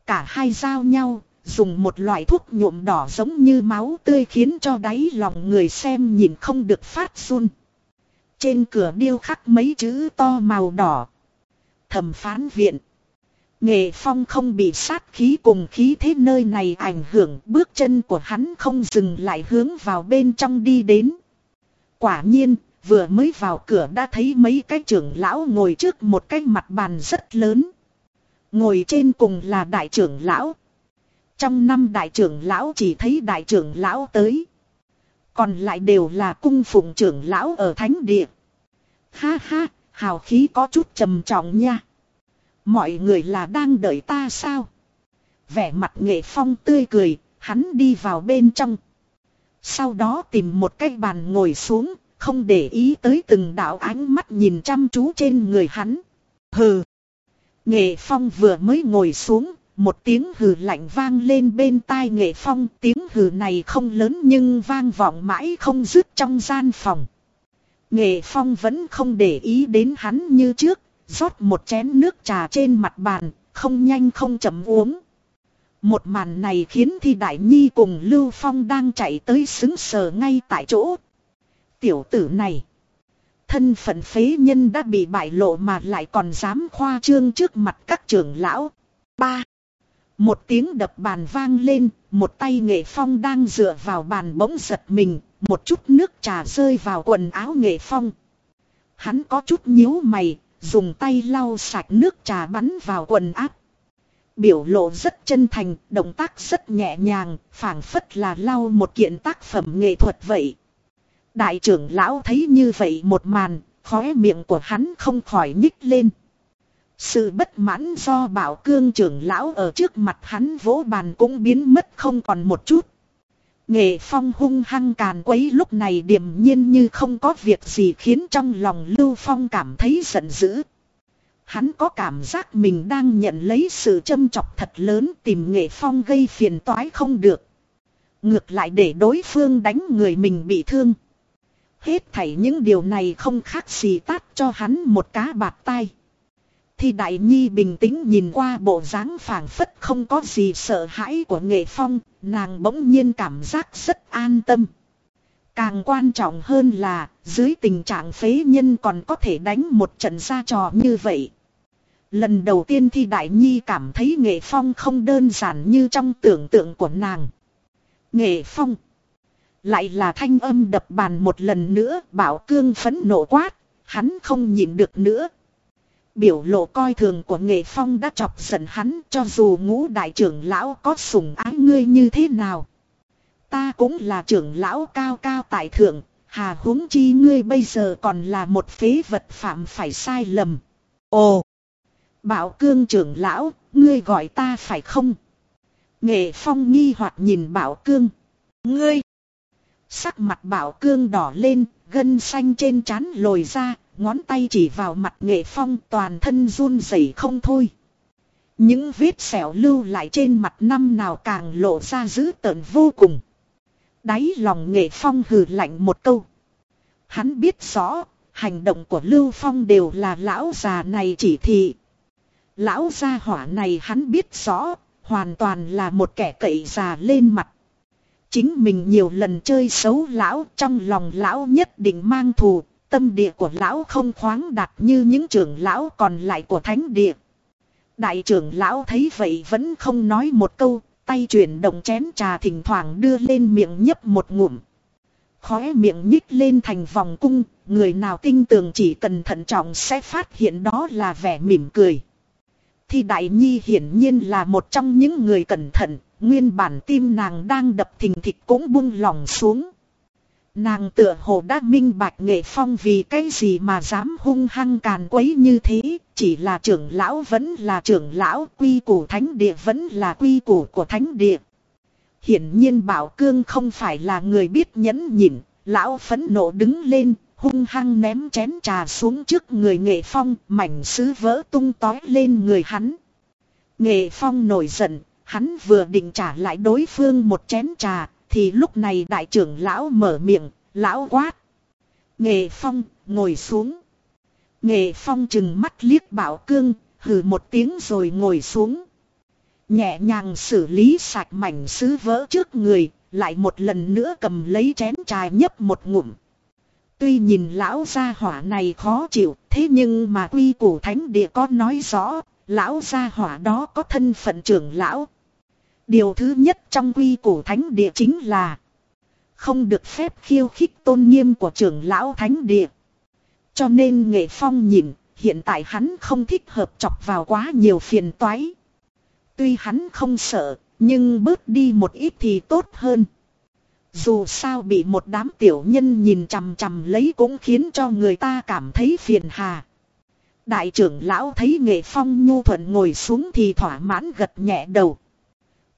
Cả hai giao nhau, dùng một loại thuốc nhuộm đỏ giống như máu tươi khiến cho đáy lòng người xem nhìn không được phát run. Trên cửa điêu khắc mấy chữ to màu đỏ. Thẩm phán viện. Nghệ phong không bị sát khí cùng khí thế nơi này ảnh hưởng bước chân của hắn không dừng lại hướng vào bên trong đi đến. Quả nhiên, vừa mới vào cửa đã thấy mấy cái trưởng lão ngồi trước một cái mặt bàn rất lớn. Ngồi trên cùng là đại trưởng lão. Trong năm đại trưởng lão chỉ thấy đại trưởng lão tới. Còn lại đều là cung phụng trưởng lão ở thánh địa. Ha ha, hào khí có chút trầm trọng nha. Mọi người là đang đợi ta sao? Vẻ mặt nghệ phong tươi cười, hắn đi vào bên trong. Sau đó tìm một cái bàn ngồi xuống, không để ý tới từng đạo ánh mắt nhìn chăm chú trên người hắn. Hừ. Nghệ phong vừa mới ngồi xuống, một tiếng hừ lạnh vang lên bên tai nghệ phong. Tiếng hừ này không lớn nhưng vang vọng mãi không dứt trong gian phòng. Nghệ phong vẫn không để ý đến hắn như trước, rót một chén nước trà trên mặt bàn, không nhanh không chậm uống. Một màn này khiến Thi Đại Nhi cùng Lưu Phong đang chạy tới xứng sờ ngay tại chỗ. Tiểu tử này. Thân phận phế nhân đã bị bại lộ mà lại còn dám khoa trương trước mặt các trưởng lão. ba một tiếng đập bàn vang lên, một tay nghệ phong đang dựa vào bàn bỗng giật mình, một chút nước trà rơi vào quần áo nghệ phong. Hắn có chút nhíu mày, dùng tay lau sạch nước trà bắn vào quần áp. Biểu lộ rất chân thành, động tác rất nhẹ nhàng, phảng phất là lau một kiện tác phẩm nghệ thuật vậy. Đại trưởng lão thấy như vậy một màn, khóe miệng của hắn không khỏi nhích lên. Sự bất mãn do bảo cương trưởng lão ở trước mặt hắn vỗ bàn cũng biến mất không còn một chút. Nghệ phong hung hăng càn quấy lúc này điềm nhiên như không có việc gì khiến trong lòng Lưu Phong cảm thấy giận dữ. Hắn có cảm giác mình đang nhận lấy sự châm chọc thật lớn tìm nghệ phong gây phiền toái không được. Ngược lại để đối phương đánh người mình bị thương. Hết thảy những điều này không khác gì tát cho hắn một cá bạc tai. Thì đại nhi bình tĩnh nhìn qua bộ dáng phảng phất không có gì sợ hãi của nghệ phong, nàng bỗng nhiên cảm giác rất an tâm. Càng quan trọng hơn là, dưới tình trạng phế nhân còn có thể đánh một trận ra trò như vậy. Lần đầu tiên thì Đại Nhi cảm thấy Nghệ Phong không đơn giản như trong tưởng tượng của nàng. Nghệ Phong. Lại là thanh âm đập bàn một lần nữa bảo cương phấn nộ quát. Hắn không nhịn được nữa. Biểu lộ coi thường của nghệ phong đã chọc giận hắn cho dù ngũ đại trưởng lão có sủng ái ngươi như thế nào. Ta cũng là trưởng lão cao cao tại thượng, hà huống chi ngươi bây giờ còn là một phế vật phạm phải sai lầm. Ồ! Bảo cương trưởng lão, ngươi gọi ta phải không? Nghệ phong nghi hoặc nhìn bảo cương. Ngươi! Sắc mặt bảo cương đỏ lên, gân xanh trên trán lồi ra, ngón tay chỉ vào mặt nghệ phong toàn thân run rẩy không thôi. Những vết sẹo lưu lại trên mặt năm nào càng lộ ra dữ tợn vô cùng. Đáy lòng nghệ phong hừ lạnh một câu. Hắn biết rõ, hành động của Lưu Phong đều là lão già này chỉ thị. Lão gia hỏa này hắn biết rõ, hoàn toàn là một kẻ cậy già lên mặt. Chính mình nhiều lần chơi xấu lão trong lòng lão nhất định mang thù, tâm địa của lão không khoáng đạt như những trưởng lão còn lại của thánh địa. Đại trưởng lão thấy vậy vẫn không nói một câu, tay chuyển động chén trà thỉnh thoảng đưa lên miệng nhấp một ngụm. Khóe miệng nhích lên thành vòng cung, người nào tinh tường chỉ cần thận trọng sẽ phát hiện đó là vẻ mỉm cười. Thì Đại Nhi hiển nhiên là một trong những người cẩn thận, nguyên bản tim nàng đang đập thình thịch cũng buông lòng xuống. Nàng tựa hồ đã minh bạch nghệ phong vì cái gì mà dám hung hăng càn quấy như thế, chỉ là trưởng lão vẫn là trưởng lão, quy củ thánh địa vẫn là quy củ của thánh địa. Hiển nhiên Bảo Cương không phải là người biết nhẫn nhịn, lão phẫn nộ đứng lên, hung hăng ném chén trà xuống trước người nghệ phong, mảnh sứ vỡ tung tói lên người hắn. Nghệ phong nổi giận, hắn vừa định trả lại đối phương một chén trà, thì lúc này đại trưởng lão mở miệng, lão quát. Nghệ phong, ngồi xuống. Nghệ phong chừng mắt liếc bảo cương, hừ một tiếng rồi ngồi xuống. Nhẹ nhàng xử lý sạch mảnh sứ vỡ trước người, lại một lần nữa cầm lấy chén trà nhấp một ngụm. Tuy nhìn lão gia hỏa này khó chịu, thế nhưng mà quy củ thánh địa có nói rõ, lão gia hỏa đó có thân phận trưởng lão. Điều thứ nhất trong quy củ thánh địa chính là không được phép khiêu khích tôn nghiêm của trưởng lão thánh địa. Cho nên nghệ phong nhìn, hiện tại hắn không thích hợp chọc vào quá nhiều phiền toái. Tuy hắn không sợ, nhưng bớt đi một ít thì tốt hơn. Dù sao bị một đám tiểu nhân nhìn chằm chằm lấy cũng khiến cho người ta cảm thấy phiền hà. Đại trưởng lão thấy nghệ phong nhu thuận ngồi xuống thì thỏa mãn gật nhẹ đầu.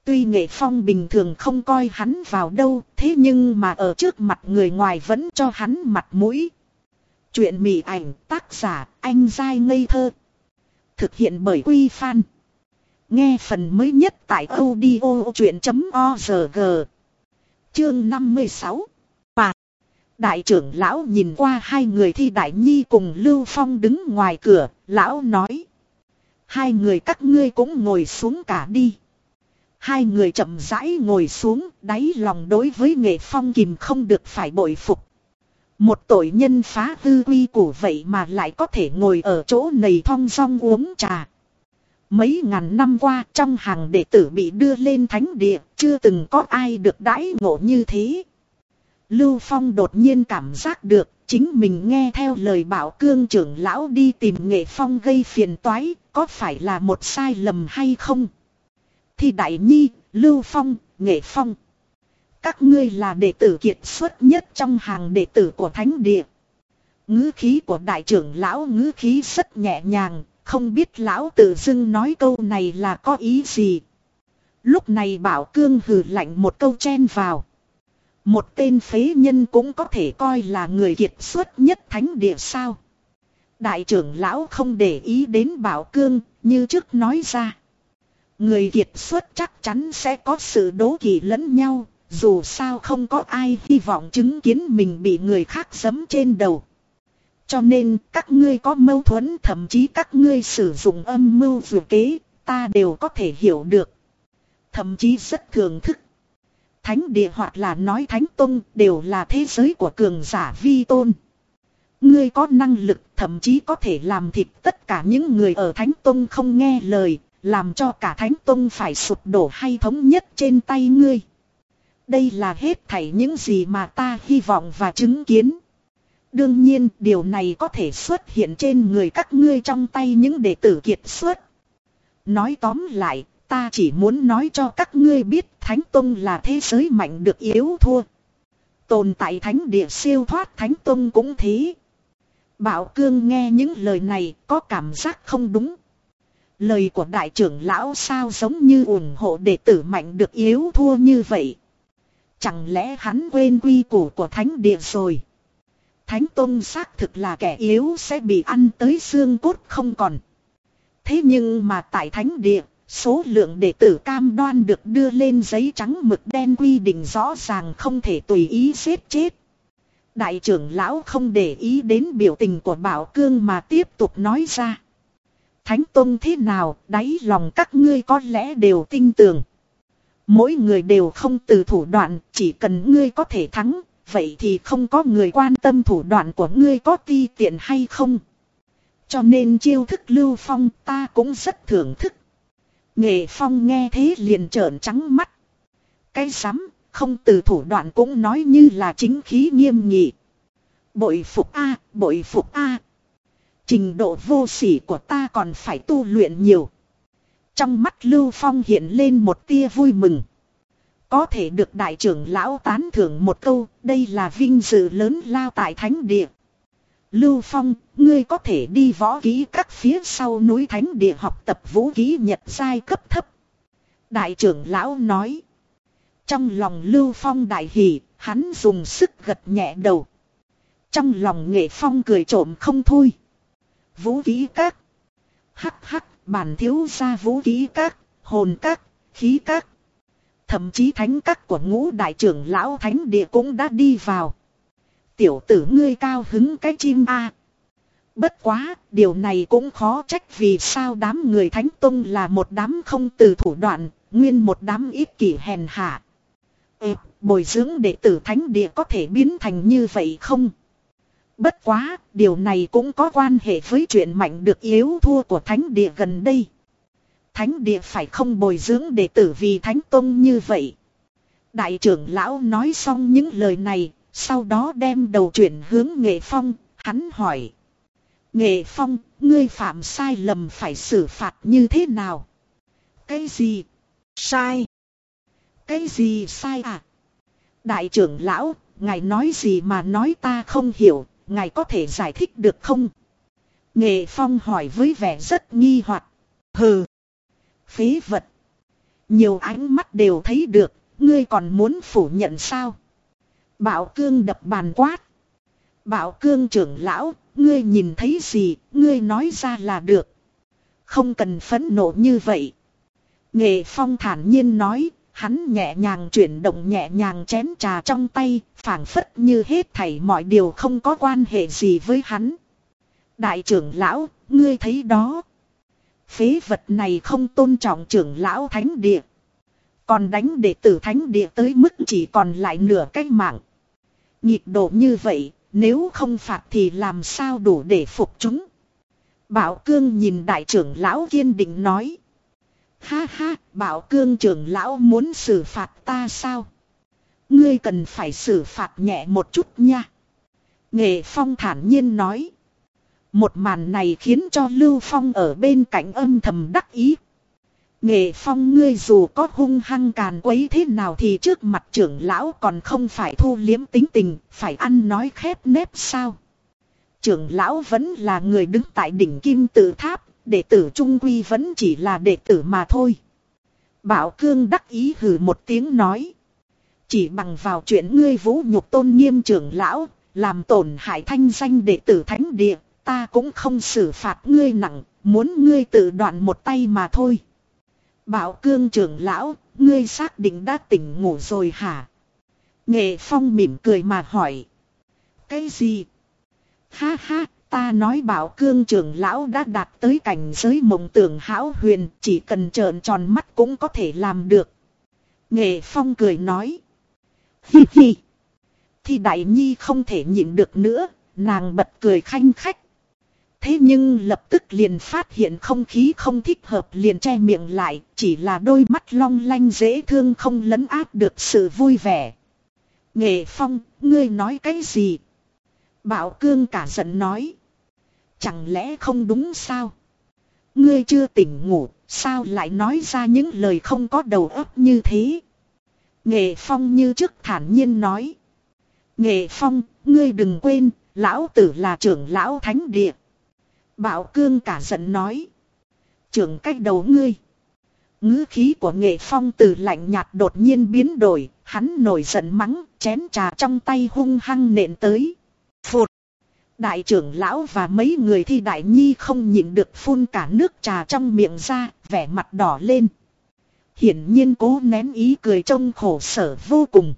Tuy nghệ phong bình thường không coi hắn vào đâu, thế nhưng mà ở trước mặt người ngoài vẫn cho hắn mặt mũi. Chuyện mị ảnh tác giả anh dai ngây thơ. Thực hiện bởi Quy Phan. Nghe phần mới nhất tại audio chuyện.org. Chương 56. Và Đại trưởng lão nhìn qua hai người thi đại nhi cùng Lưu Phong đứng ngoài cửa, lão nói. Hai người các ngươi cũng ngồi xuống cả đi. Hai người chậm rãi ngồi xuống, đáy lòng đối với nghệ phong kìm không được phải bội phục. Một tội nhân phá hư quy củ vậy mà lại có thể ngồi ở chỗ này thong song uống trà. Mấy ngàn năm qua trong hàng đệ tử bị đưa lên thánh địa, chưa từng có ai được đãi ngộ như thế. Lưu Phong đột nhiên cảm giác được, chính mình nghe theo lời bảo cương trưởng lão đi tìm nghệ phong gây phiền toái, có phải là một sai lầm hay không? Thì Đại Nhi, Lưu Phong, Nghệ Phong. Các ngươi là đệ tử kiệt xuất nhất trong hàng đệ tử của Thánh Địa. ngữ khí của đại trưởng lão ngữ khí rất nhẹ nhàng, không biết lão tự dưng nói câu này là có ý gì. Lúc này bảo cương hừ lạnh một câu chen vào. Một tên phế nhân cũng có thể coi là người kiệt xuất nhất thánh địa sao. Đại trưởng lão không để ý đến bảo cương, như trước nói ra. Người kiệt xuất chắc chắn sẽ có sự đố kỵ lẫn nhau, dù sao không có ai hy vọng chứng kiến mình bị người khác giấm trên đầu. Cho nên các ngươi có mâu thuẫn thậm chí các ngươi sử dụng âm mưu dù kế, ta đều có thể hiểu được. Thậm chí rất thường thức. Thánh địa hoặc là nói thánh tông đều là thế giới của cường giả vi tôn. Ngươi có năng lực thậm chí có thể làm thịt tất cả những người ở thánh tông không nghe lời, làm cho cả thánh tông phải sụp đổ hay thống nhất trên tay ngươi. Đây là hết thảy những gì mà ta hy vọng và chứng kiến. Đương nhiên điều này có thể xuất hiện trên người các ngươi trong tay những đệ tử kiệt xuất. Nói tóm lại, ta chỉ muốn nói cho các ngươi biết Thánh Tông là thế giới mạnh được yếu thua. Tồn tại Thánh Địa siêu thoát Thánh Tông cũng thế. Bảo Cương nghe những lời này có cảm giác không đúng. Lời của đại trưởng lão sao giống như ủng hộ đệ tử mạnh được yếu thua như vậy. Chẳng lẽ hắn quên quy củ của thánh địa rồi. Thánh tôn xác thực là kẻ yếu sẽ bị ăn tới xương cốt không còn. Thế nhưng mà tại thánh địa, số lượng đệ tử cam đoan được đưa lên giấy trắng mực đen quy định rõ ràng không thể tùy ý xếp chết. Đại trưởng lão không để ý đến biểu tình của Bảo Cương mà tiếp tục nói ra. Thánh Tông thế nào, đáy lòng các ngươi có lẽ đều tin tưởng. Mỗi người đều không từ thủ đoạn, chỉ cần ngươi có thể thắng, vậy thì không có người quan tâm thủ đoạn của ngươi có ti tiện hay không. Cho nên chiêu thức lưu phong ta cũng rất thưởng thức. Nghệ phong nghe thế liền trợn trắng mắt. Cái sắm, không từ thủ đoạn cũng nói như là chính khí nghiêm nghị. Bội phục A, bội phục A. Trình độ vô sỉ của ta còn phải tu luyện nhiều. Trong mắt Lưu Phong hiện lên một tia vui mừng. Có thể được đại trưởng lão tán thưởng một câu, đây là vinh dự lớn lao tại thánh địa. Lưu Phong, ngươi có thể đi võ ký các phía sau núi thánh địa học tập vũ ký nhật giai cấp thấp. Đại trưởng lão nói. Trong lòng Lưu Phong đại hỷ, hắn dùng sức gật nhẹ đầu. Trong lòng nghệ phong cười trộm không thôi. Vũ ký các. Hắc hắc, bản thiếu gia vũ ký các, hồn các, khí các. Thậm chí thánh các của ngũ đại trưởng lão thánh địa cũng đã đi vào. Tiểu tử ngươi cao hứng cái chim a. Bất quá, điều này cũng khó trách vì sao đám người thánh tông là một đám không từ thủ đoạn, nguyên một đám ít kỷ hèn hạ. Ê, bồi dưỡng đệ tử thánh địa có thể biến thành như vậy không? Bất quá, điều này cũng có quan hệ với chuyện mạnh được yếu thua của thánh địa gần đây. Thánh địa phải không bồi dưỡng đệ tử vì thánh tông như vậy. Đại trưởng lão nói xong những lời này, sau đó đem đầu chuyển hướng nghệ phong, hắn hỏi. Nghệ phong, ngươi phạm sai lầm phải xử phạt như thế nào? Cái gì? Sai. Cái gì sai à? Đại trưởng lão, ngài nói gì mà nói ta không hiểu, ngài có thể giải thích được không? Nghệ phong hỏi với vẻ rất nghi hoặc. Hừ. Phế vật. Nhiều ánh mắt đều thấy được, ngươi còn muốn phủ nhận sao? Bảo cương đập bàn quát. Bảo cương trưởng lão, ngươi nhìn thấy gì, ngươi nói ra là được. Không cần phẫn nộ như vậy. Nghệ phong thản nhiên nói, hắn nhẹ nhàng chuyển động nhẹ nhàng chén trà trong tay, phảng phất như hết thảy mọi điều không có quan hệ gì với hắn. Đại trưởng lão, ngươi thấy đó. Phế vật này không tôn trọng trưởng lão thánh địa. Còn đánh đệ tử thánh địa tới mức chỉ còn lại nửa cái mạng. Nhịp độ như vậy, nếu không phạt thì làm sao đủ để phục chúng. Bảo cương nhìn đại trưởng lão kiên định nói. Ha ha, bảo cương trưởng lão muốn xử phạt ta sao? Ngươi cần phải xử phạt nhẹ một chút nha. Nghệ phong thản nhiên nói. Một màn này khiến cho Lưu Phong ở bên cạnh âm thầm đắc ý. Nghệ phong ngươi dù có hung hăng càn quấy thế nào thì trước mặt trưởng lão còn không phải thu liếm tính tình, phải ăn nói khép nép sao. Trưởng lão vẫn là người đứng tại đỉnh kim tự tháp, đệ tử trung quy vẫn chỉ là đệ tử mà thôi. Bảo cương đắc ý hừ một tiếng nói. Chỉ bằng vào chuyện ngươi vũ nhục tôn nghiêm trưởng lão, làm tổn hại thanh danh đệ tử thánh địa, ta cũng không xử phạt ngươi nặng, muốn ngươi tự đoạn một tay mà thôi. Bảo cương trưởng lão, ngươi xác định đã tỉnh ngủ rồi hả? Nghệ phong mỉm cười mà hỏi. Cái gì? Ha ha, ta nói bảo cương trưởng lão đã đạt tới cảnh giới mộng tưởng hão huyền, chỉ cần trợn tròn mắt cũng có thể làm được. Nghệ phong cười nói. Hi hi. Thì đại nhi không thể nhịn được nữa, nàng bật cười khanh khách. Thế nhưng lập tức liền phát hiện không khí không thích hợp liền che miệng lại, chỉ là đôi mắt long lanh dễ thương không lấn át được sự vui vẻ. Nghệ Phong, ngươi nói cái gì? Bảo Cương cả giận nói. Chẳng lẽ không đúng sao? Ngươi chưa tỉnh ngủ, sao lại nói ra những lời không có đầu óc như thế? Nghệ Phong như trước thản nhiên nói. Nghệ Phong, ngươi đừng quên, lão tử là trưởng lão thánh địa. Bảo cương cả giận nói. Trưởng cách đầu ngươi. ngữ khí của nghệ phong từ lạnh nhạt đột nhiên biến đổi. Hắn nổi giận mắng, chén trà trong tay hung hăng nện tới. Đại trưởng lão và mấy người thi đại nhi không nhịn được phun cả nước trà trong miệng ra, vẻ mặt đỏ lên. Hiển nhiên cố nén ý cười trông khổ sở vô cùng.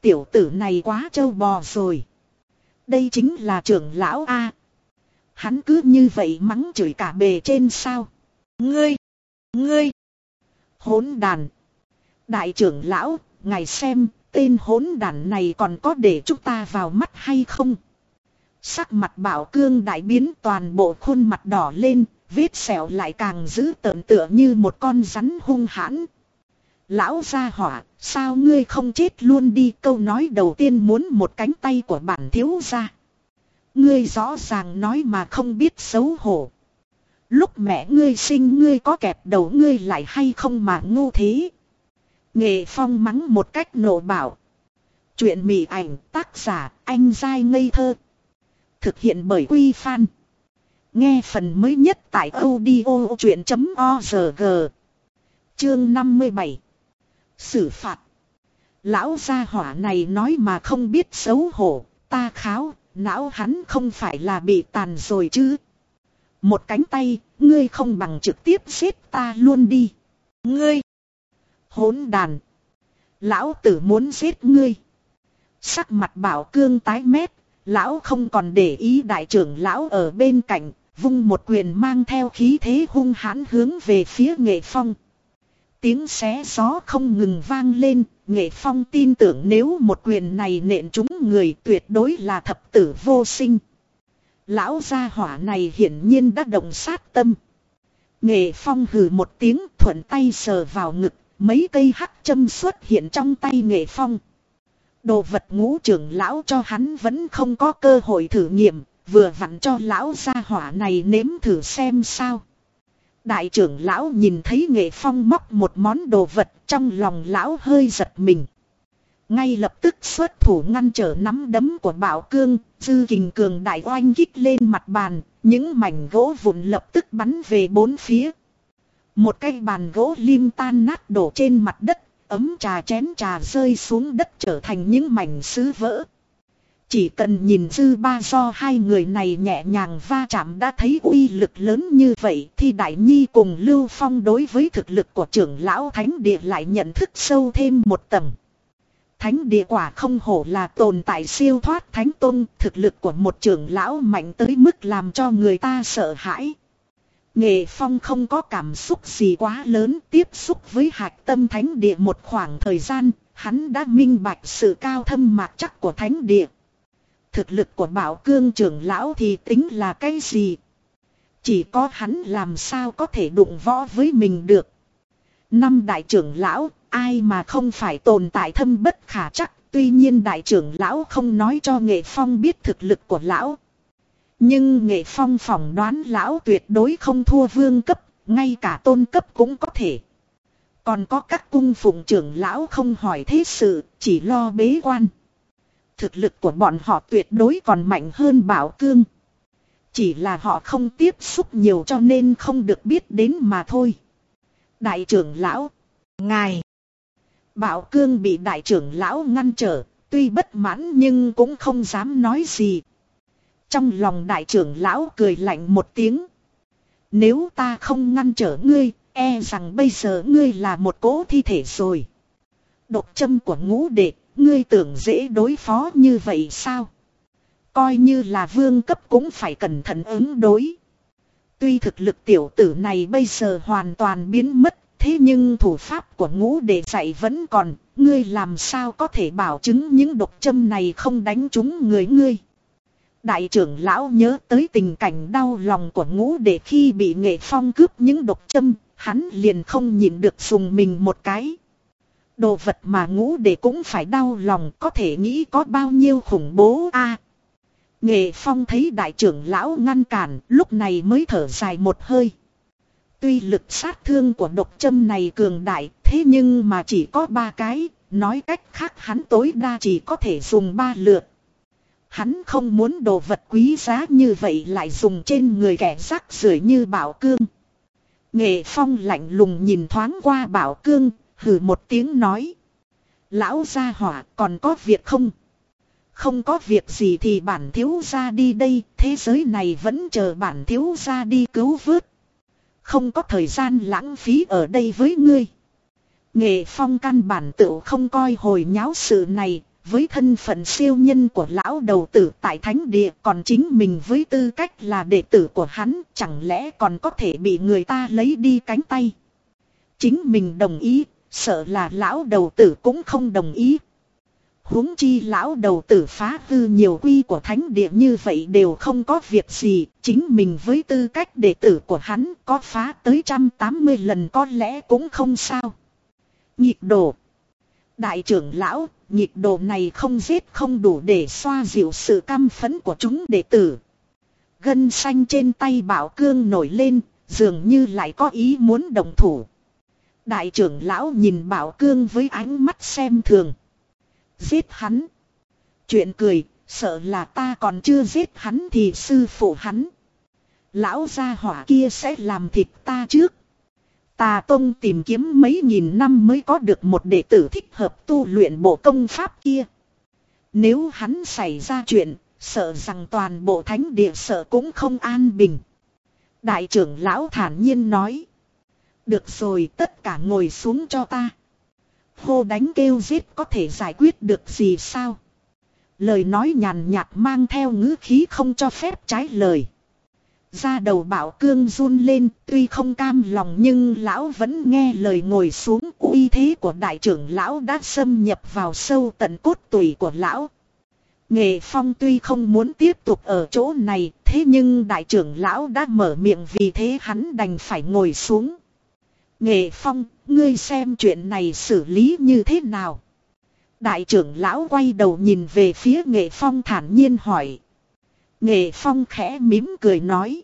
Tiểu tử này quá trâu bò rồi. Đây chính là trưởng lão A. Hắn cứ như vậy mắng chửi cả bề trên sao. Ngươi! Ngươi! Hốn đàn! Đại trưởng lão, ngài xem, tên hốn đàn này còn có để chúng ta vào mắt hay không? Sắc mặt bảo cương đại biến toàn bộ khuôn mặt đỏ lên, vết sẹo lại càng dữ tợn tựa như một con rắn hung hãn. Lão gia hỏa, sao ngươi không chết luôn đi câu nói đầu tiên muốn một cánh tay của bản thiếu gia. Ngươi rõ ràng nói mà không biết xấu hổ. Lúc mẹ ngươi sinh ngươi có kẹp đầu ngươi lại hay không mà ngu thế. Nghệ phong mắng một cách nổ bảo. Chuyện mị ảnh tác giả anh dai ngây thơ. Thực hiện bởi Quy Phan. Nghe phần mới nhất tại audio chuyện.org. Chương 57. Xử phạt. Lão gia hỏa này nói mà không biết xấu hổ, ta kháo, não hắn không phải là bị tàn rồi chứ. Một cánh tay, ngươi không bằng trực tiếp giết ta luôn đi. Ngươi! Hỗn đàn! Lão tử muốn giết ngươi. Sắc mặt bảo cương tái mét, lão không còn để ý đại trưởng lão ở bên cạnh, vung một quyền mang theo khí thế hung hãn hướng về phía nghệ phong. Tiếng xé gió không ngừng vang lên, nghệ phong tin tưởng nếu một quyền này nện chúng người tuyệt đối là thập tử vô sinh. Lão gia hỏa này hiển nhiên đã động sát tâm. Nghệ phong hừ một tiếng thuận tay sờ vào ngực, mấy cây hắc châm xuất hiện trong tay nghệ phong. Đồ vật ngũ trưởng lão cho hắn vẫn không có cơ hội thử nghiệm, vừa vặn cho lão gia hỏa này nếm thử xem sao. Đại trưởng lão nhìn thấy nghệ phong móc một món đồ vật trong lòng lão hơi giật mình. Ngay lập tức xuất thủ ngăn trở nắm đấm của bảo cương, dư kình cường đại oanh kích lên mặt bàn, những mảnh gỗ vụn lập tức bắn về bốn phía. Một cây bàn gỗ lim tan nát đổ trên mặt đất, ấm trà chén trà rơi xuống đất trở thành những mảnh sứ vỡ. Chỉ cần nhìn dư ba do hai người này nhẹ nhàng va chạm đã thấy uy lực lớn như vậy thì Đại Nhi cùng Lưu Phong đối với thực lực của trưởng lão Thánh Địa lại nhận thức sâu thêm một tầng. Thánh Địa quả không hổ là tồn tại siêu thoát Thánh Tôn, thực lực của một trưởng lão mạnh tới mức làm cho người ta sợ hãi. Nghệ Phong không có cảm xúc gì quá lớn tiếp xúc với hạch tâm Thánh Địa một khoảng thời gian, hắn đã minh bạch sự cao thâm mạc chắc của Thánh Địa. Thực lực của bảo cương trưởng lão thì tính là cái gì? Chỉ có hắn làm sao có thể đụng võ với mình được. Năm đại trưởng lão, ai mà không phải tồn tại thâm bất khả chắc. Tuy nhiên đại trưởng lão không nói cho nghệ phong biết thực lực của lão. Nhưng nghệ phong phỏng đoán lão tuyệt đối không thua vương cấp, ngay cả tôn cấp cũng có thể. Còn có các cung phụng trưởng lão không hỏi thế sự, chỉ lo bế quan thực lực của bọn họ tuyệt đối còn mạnh hơn Bảo Cương. Chỉ là họ không tiếp xúc nhiều cho nên không được biết đến mà thôi. Đại trưởng lão, ngài. Bảo Cương bị đại trưởng lão ngăn trở, tuy bất mãn nhưng cũng không dám nói gì. Trong lòng đại trưởng lão cười lạnh một tiếng. Nếu ta không ngăn trở ngươi, e rằng bây giờ ngươi là một cố thi thể rồi. Độc châm của ngũ đệ Ngươi tưởng dễ đối phó như vậy sao? Coi như là vương cấp cũng phải cẩn thận ứng đối. Tuy thực lực tiểu tử này bây giờ hoàn toàn biến mất, thế nhưng thủ pháp của ngũ đệ dạy vẫn còn, ngươi làm sao có thể bảo chứng những độc châm này không đánh trúng người ngươi. Đại trưởng lão nhớ tới tình cảnh đau lòng của ngũ đệ khi bị nghệ phong cướp những độc châm, hắn liền không nhịn được sùng mình một cái. Đồ vật mà ngũ để cũng phải đau lòng có thể nghĩ có bao nhiêu khủng bố a. Nghệ Phong thấy đại trưởng lão ngăn cản lúc này mới thở dài một hơi. Tuy lực sát thương của độc châm này cường đại thế nhưng mà chỉ có ba cái, nói cách khác hắn tối đa chỉ có thể dùng ba lượt. Hắn không muốn đồ vật quý giá như vậy lại dùng trên người kẻ rác rưởi như bảo cương. Nghệ Phong lạnh lùng nhìn thoáng qua bảo cương, hừ một tiếng nói. Lão gia hỏa còn có việc không? Không có việc gì thì bản thiếu gia đi đây, thế giới này vẫn chờ bản thiếu gia đi cứu vớt. Không có thời gian lãng phí ở đây với ngươi. Nghệ phong căn bản tự không coi hồi nháo sự này, với thân phận siêu nhân của lão đầu tử tại thánh địa còn chính mình với tư cách là đệ tử của hắn chẳng lẽ còn có thể bị người ta lấy đi cánh tay. Chính mình đồng ý, Sợ là lão đầu tử cũng không đồng ý. huống chi lão đầu tử phá hư nhiều quy của thánh địa như vậy đều không có việc gì. Chính mình với tư cách đệ tử của hắn có phá tới trăm tám mươi lần có lẽ cũng không sao. Nhịp độ Đại trưởng lão, nhịp đồ này không giết không đủ để xoa dịu sự căm phẫn của chúng đệ tử. Gân xanh trên tay bảo cương nổi lên, dường như lại có ý muốn đồng thủ. Đại trưởng lão nhìn Bảo Cương với ánh mắt xem thường. Giết hắn. Chuyện cười, sợ là ta còn chưa giết hắn thì sư phụ hắn. Lão gia hỏa kia sẽ làm thịt ta trước. Tà Tông tìm kiếm mấy nghìn năm mới có được một đệ tử thích hợp tu luyện bộ công pháp kia. Nếu hắn xảy ra chuyện, sợ rằng toàn bộ thánh địa sợ cũng không an bình. Đại trưởng lão thản nhiên nói. Được rồi tất cả ngồi xuống cho ta. Hô đánh kêu giết có thể giải quyết được gì sao? Lời nói nhàn nhạt mang theo ngữ khí không cho phép trái lời. Ra đầu bảo cương run lên, tuy không cam lòng nhưng lão vẫn nghe lời ngồi xuống uy thế của đại trưởng lão đã xâm nhập vào sâu tận cốt tủy của lão. Nghệ Phong tuy không muốn tiếp tục ở chỗ này, thế nhưng đại trưởng lão đã mở miệng vì thế hắn đành phải ngồi xuống. Nghệ Phong, ngươi xem chuyện này xử lý như thế nào? Đại trưởng lão quay đầu nhìn về phía Nghệ Phong thản nhiên hỏi. Nghệ Phong khẽ mím cười nói.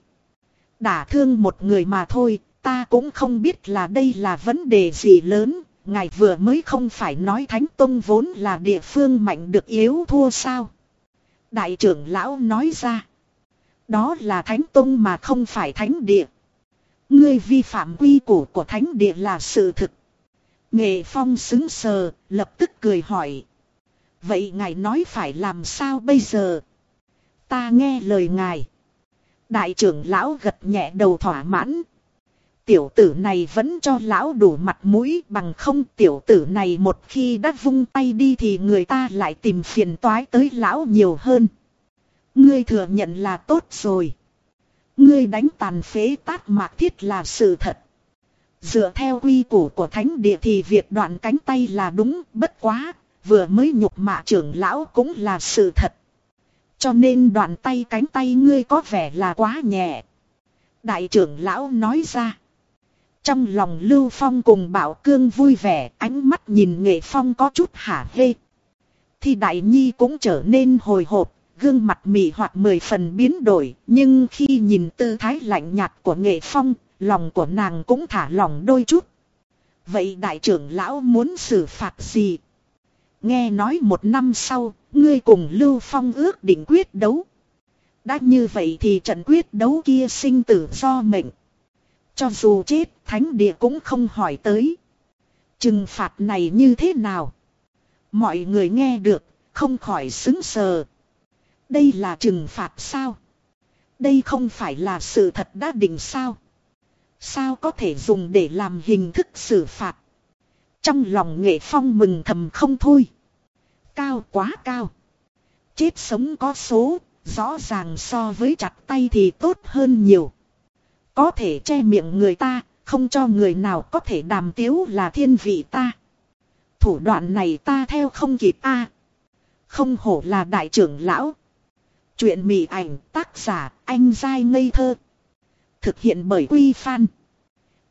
Đả thương một người mà thôi, ta cũng không biết là đây là vấn đề gì lớn. Ngài vừa mới không phải nói Thánh Tông vốn là địa phương mạnh được yếu thua sao? Đại trưởng lão nói ra. Đó là Thánh Tông mà không phải Thánh Địa. Ngươi vi phạm quy củ của Thánh Địa là sự thực. Nghệ Phong xứng sờ, lập tức cười hỏi. Vậy ngài nói phải làm sao bây giờ? Ta nghe lời ngài. Đại trưởng lão gật nhẹ đầu thỏa mãn. Tiểu tử này vẫn cho lão đủ mặt mũi bằng không tiểu tử này một khi đã vung tay đi thì người ta lại tìm phiền toái tới lão nhiều hơn. Ngươi thừa nhận là tốt rồi. Ngươi đánh tàn phế tát mạc thiết là sự thật. Dựa theo quy củ của thánh địa thì việc đoạn cánh tay là đúng bất quá, vừa mới nhục mạ trưởng lão cũng là sự thật. Cho nên đoạn tay cánh tay ngươi có vẻ là quá nhẹ. Đại trưởng lão nói ra. Trong lòng Lưu Phong cùng Bảo Cương vui vẻ, ánh mắt nhìn Nghệ Phong có chút hả hê. Thì Đại Nhi cũng trở nên hồi hộp, gương mặt mị hoặc mười phần biến đổi, nhưng khi nhìn tư thái lạnh nhạt của Nghệ Phong, lòng của nàng cũng thả lòng đôi chút. Vậy đại trưởng lão muốn xử phạt gì? Nghe nói một năm sau, ngươi cùng Lưu Phong ước định quyết đấu. Đã như vậy thì trận quyết đấu kia sinh tử do mệnh. Cho dù chết, thánh địa cũng không hỏi tới. Trừng phạt này như thế nào? Mọi người nghe được, không khỏi xứng sờ. Đây là trừng phạt sao? Đây không phải là sự thật đã định sao? Sao có thể dùng để làm hình thức xử phạt? Trong lòng nghệ phong mừng thầm không thôi. Cao quá cao. Chết sống có số, rõ ràng so với chặt tay thì tốt hơn nhiều. Có thể che miệng người ta, không cho người nào có thể đàm tiếu là thiên vị ta. Thủ đoạn này ta theo không kịp a. Không hổ là đại trưởng lão. Chuyện mị ảnh tác giả anh dai ngây thơ. Thực hiện bởi Quy Phan.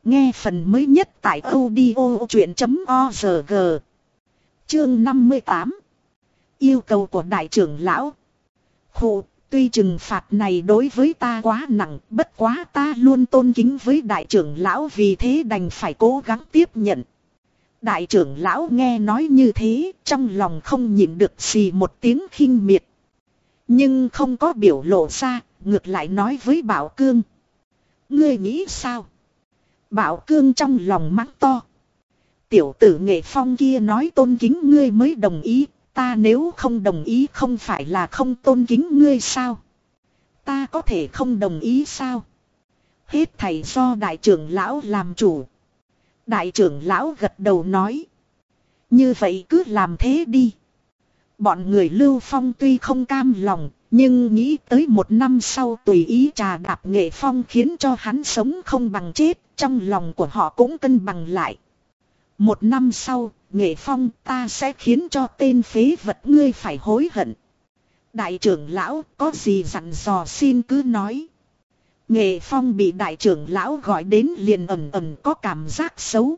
Nghe phần mới nhất tại audio chuyện.org. Chương 58. Yêu cầu của đại trưởng lão. Khổ, tuy trừng phạt này đối với ta quá nặng, bất quá ta luôn tôn kính với đại trưởng lão vì thế đành phải cố gắng tiếp nhận. Đại trưởng lão nghe nói như thế, trong lòng không nhịn được gì một tiếng khinh miệt. Nhưng không có biểu lộ ra, ngược lại nói với Bảo Cương. Ngươi nghĩ sao? Bảo Cương trong lòng mắt to. Tiểu tử nghệ phong kia nói tôn kính ngươi mới đồng ý, ta nếu không đồng ý không phải là không tôn kính ngươi sao? Ta có thể không đồng ý sao? Hết thầy do đại trưởng lão làm chủ. Đại trưởng lão gật đầu nói. Như vậy cứ làm thế đi. Bọn người lưu phong tuy không cam lòng, nhưng nghĩ tới một năm sau tùy ý trà đạp nghệ phong khiến cho hắn sống không bằng chết, trong lòng của họ cũng cân bằng lại. Một năm sau, nghệ phong ta sẽ khiến cho tên phế vật ngươi phải hối hận. Đại trưởng lão có gì dặn dò xin cứ nói. Nghệ phong bị đại trưởng lão gọi đến liền ẩm ẩm có cảm giác xấu.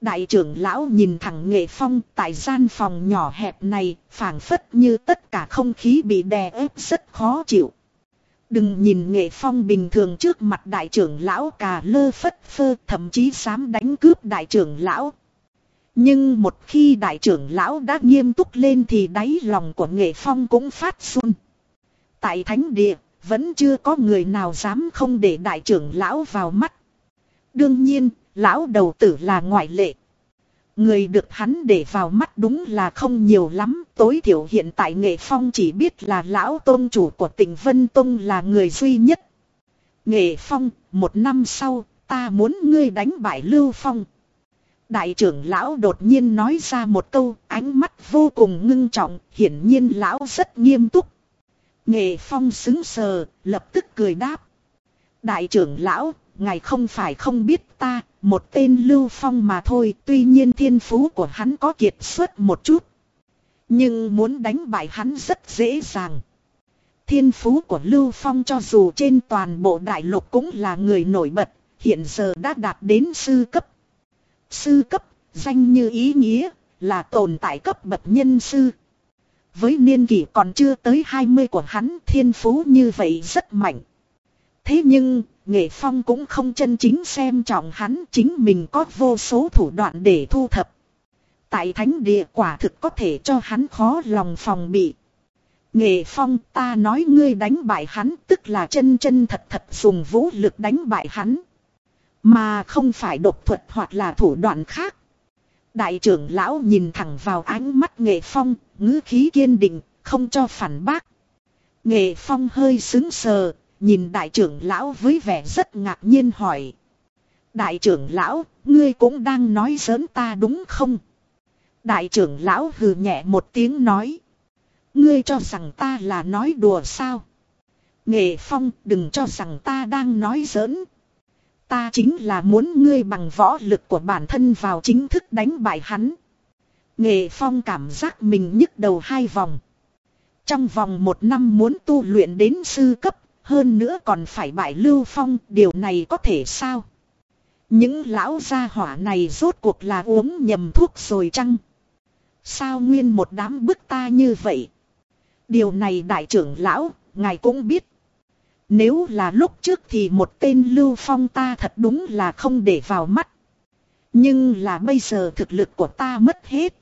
Đại trưởng lão nhìn thẳng nghệ phong tại gian phòng nhỏ hẹp này, phảng phất như tất cả không khí bị đè ép rất khó chịu. Đừng nhìn nghệ phong bình thường trước mặt đại trưởng lão cà lơ phất phơ thậm chí dám đánh cướp đại trưởng lão. Nhưng một khi đại trưởng lão đã nghiêm túc lên thì đáy lòng của nghệ phong cũng phát run. Tại thánh địa, vẫn chưa có người nào dám không để đại trưởng lão vào mắt. Đương nhiên, lão đầu tử là ngoại lệ. Người được hắn để vào mắt đúng là không nhiều lắm, tối thiểu hiện tại nghệ phong chỉ biết là lão tôn chủ của tỉnh Vân Tông là người duy nhất. Nghệ phong, một năm sau, ta muốn ngươi đánh bại Lưu Phong. Đại trưởng lão đột nhiên nói ra một câu, ánh mắt vô cùng ngưng trọng, hiển nhiên lão rất nghiêm túc. Nghệ phong xứng sờ, lập tức cười đáp. Đại trưởng lão, ngài không phải không biết ta, một tên lưu phong mà thôi, tuy nhiên thiên phú của hắn có kiệt xuất một chút. Nhưng muốn đánh bại hắn rất dễ dàng. Thiên phú của Lưu Phong cho dù trên toàn bộ đại lục cũng là người nổi bật, hiện giờ đã đạt đến sư cấp. Sư cấp, danh như ý nghĩa, là tồn tại cấp bậc nhân sư. Với niên kỷ còn chưa tới 20 của hắn thiên phú như vậy rất mạnh. Thế nhưng, Nghệ Phong cũng không chân chính xem trọng hắn chính mình có vô số thủ đoạn để thu thập. Tại thánh địa quả thực có thể cho hắn khó lòng phòng bị. Nghệ Phong ta nói ngươi đánh bại hắn tức là chân chân thật thật dùng vũ lực đánh bại hắn. Mà không phải độc thuật hoặc là thủ đoạn khác. Đại trưởng lão nhìn thẳng vào ánh mắt Nghệ Phong, ngữ khí kiên định, không cho phản bác. Nghệ Phong hơi xứng sờ, nhìn đại trưởng lão với vẻ rất ngạc nhiên hỏi. Đại trưởng lão, ngươi cũng đang nói giỡn ta đúng không? Đại trưởng lão hừ nhẹ một tiếng nói. Ngươi cho rằng ta là nói đùa sao? Nghệ Phong đừng cho rằng ta đang nói giỡn. Ta chính là muốn ngươi bằng võ lực của bản thân vào chính thức đánh bại hắn. Nghệ Phong cảm giác mình nhức đầu hai vòng. Trong vòng một năm muốn tu luyện đến sư cấp, hơn nữa còn phải bại Lưu Phong, điều này có thể sao? Những lão gia hỏa này rốt cuộc là uống nhầm thuốc rồi chăng? Sao nguyên một đám bức ta như vậy? Điều này đại trưởng lão, ngài cũng biết. Nếu là lúc trước thì một tên Lưu Phong ta thật đúng là không để vào mắt. Nhưng là bây giờ thực lực của ta mất hết.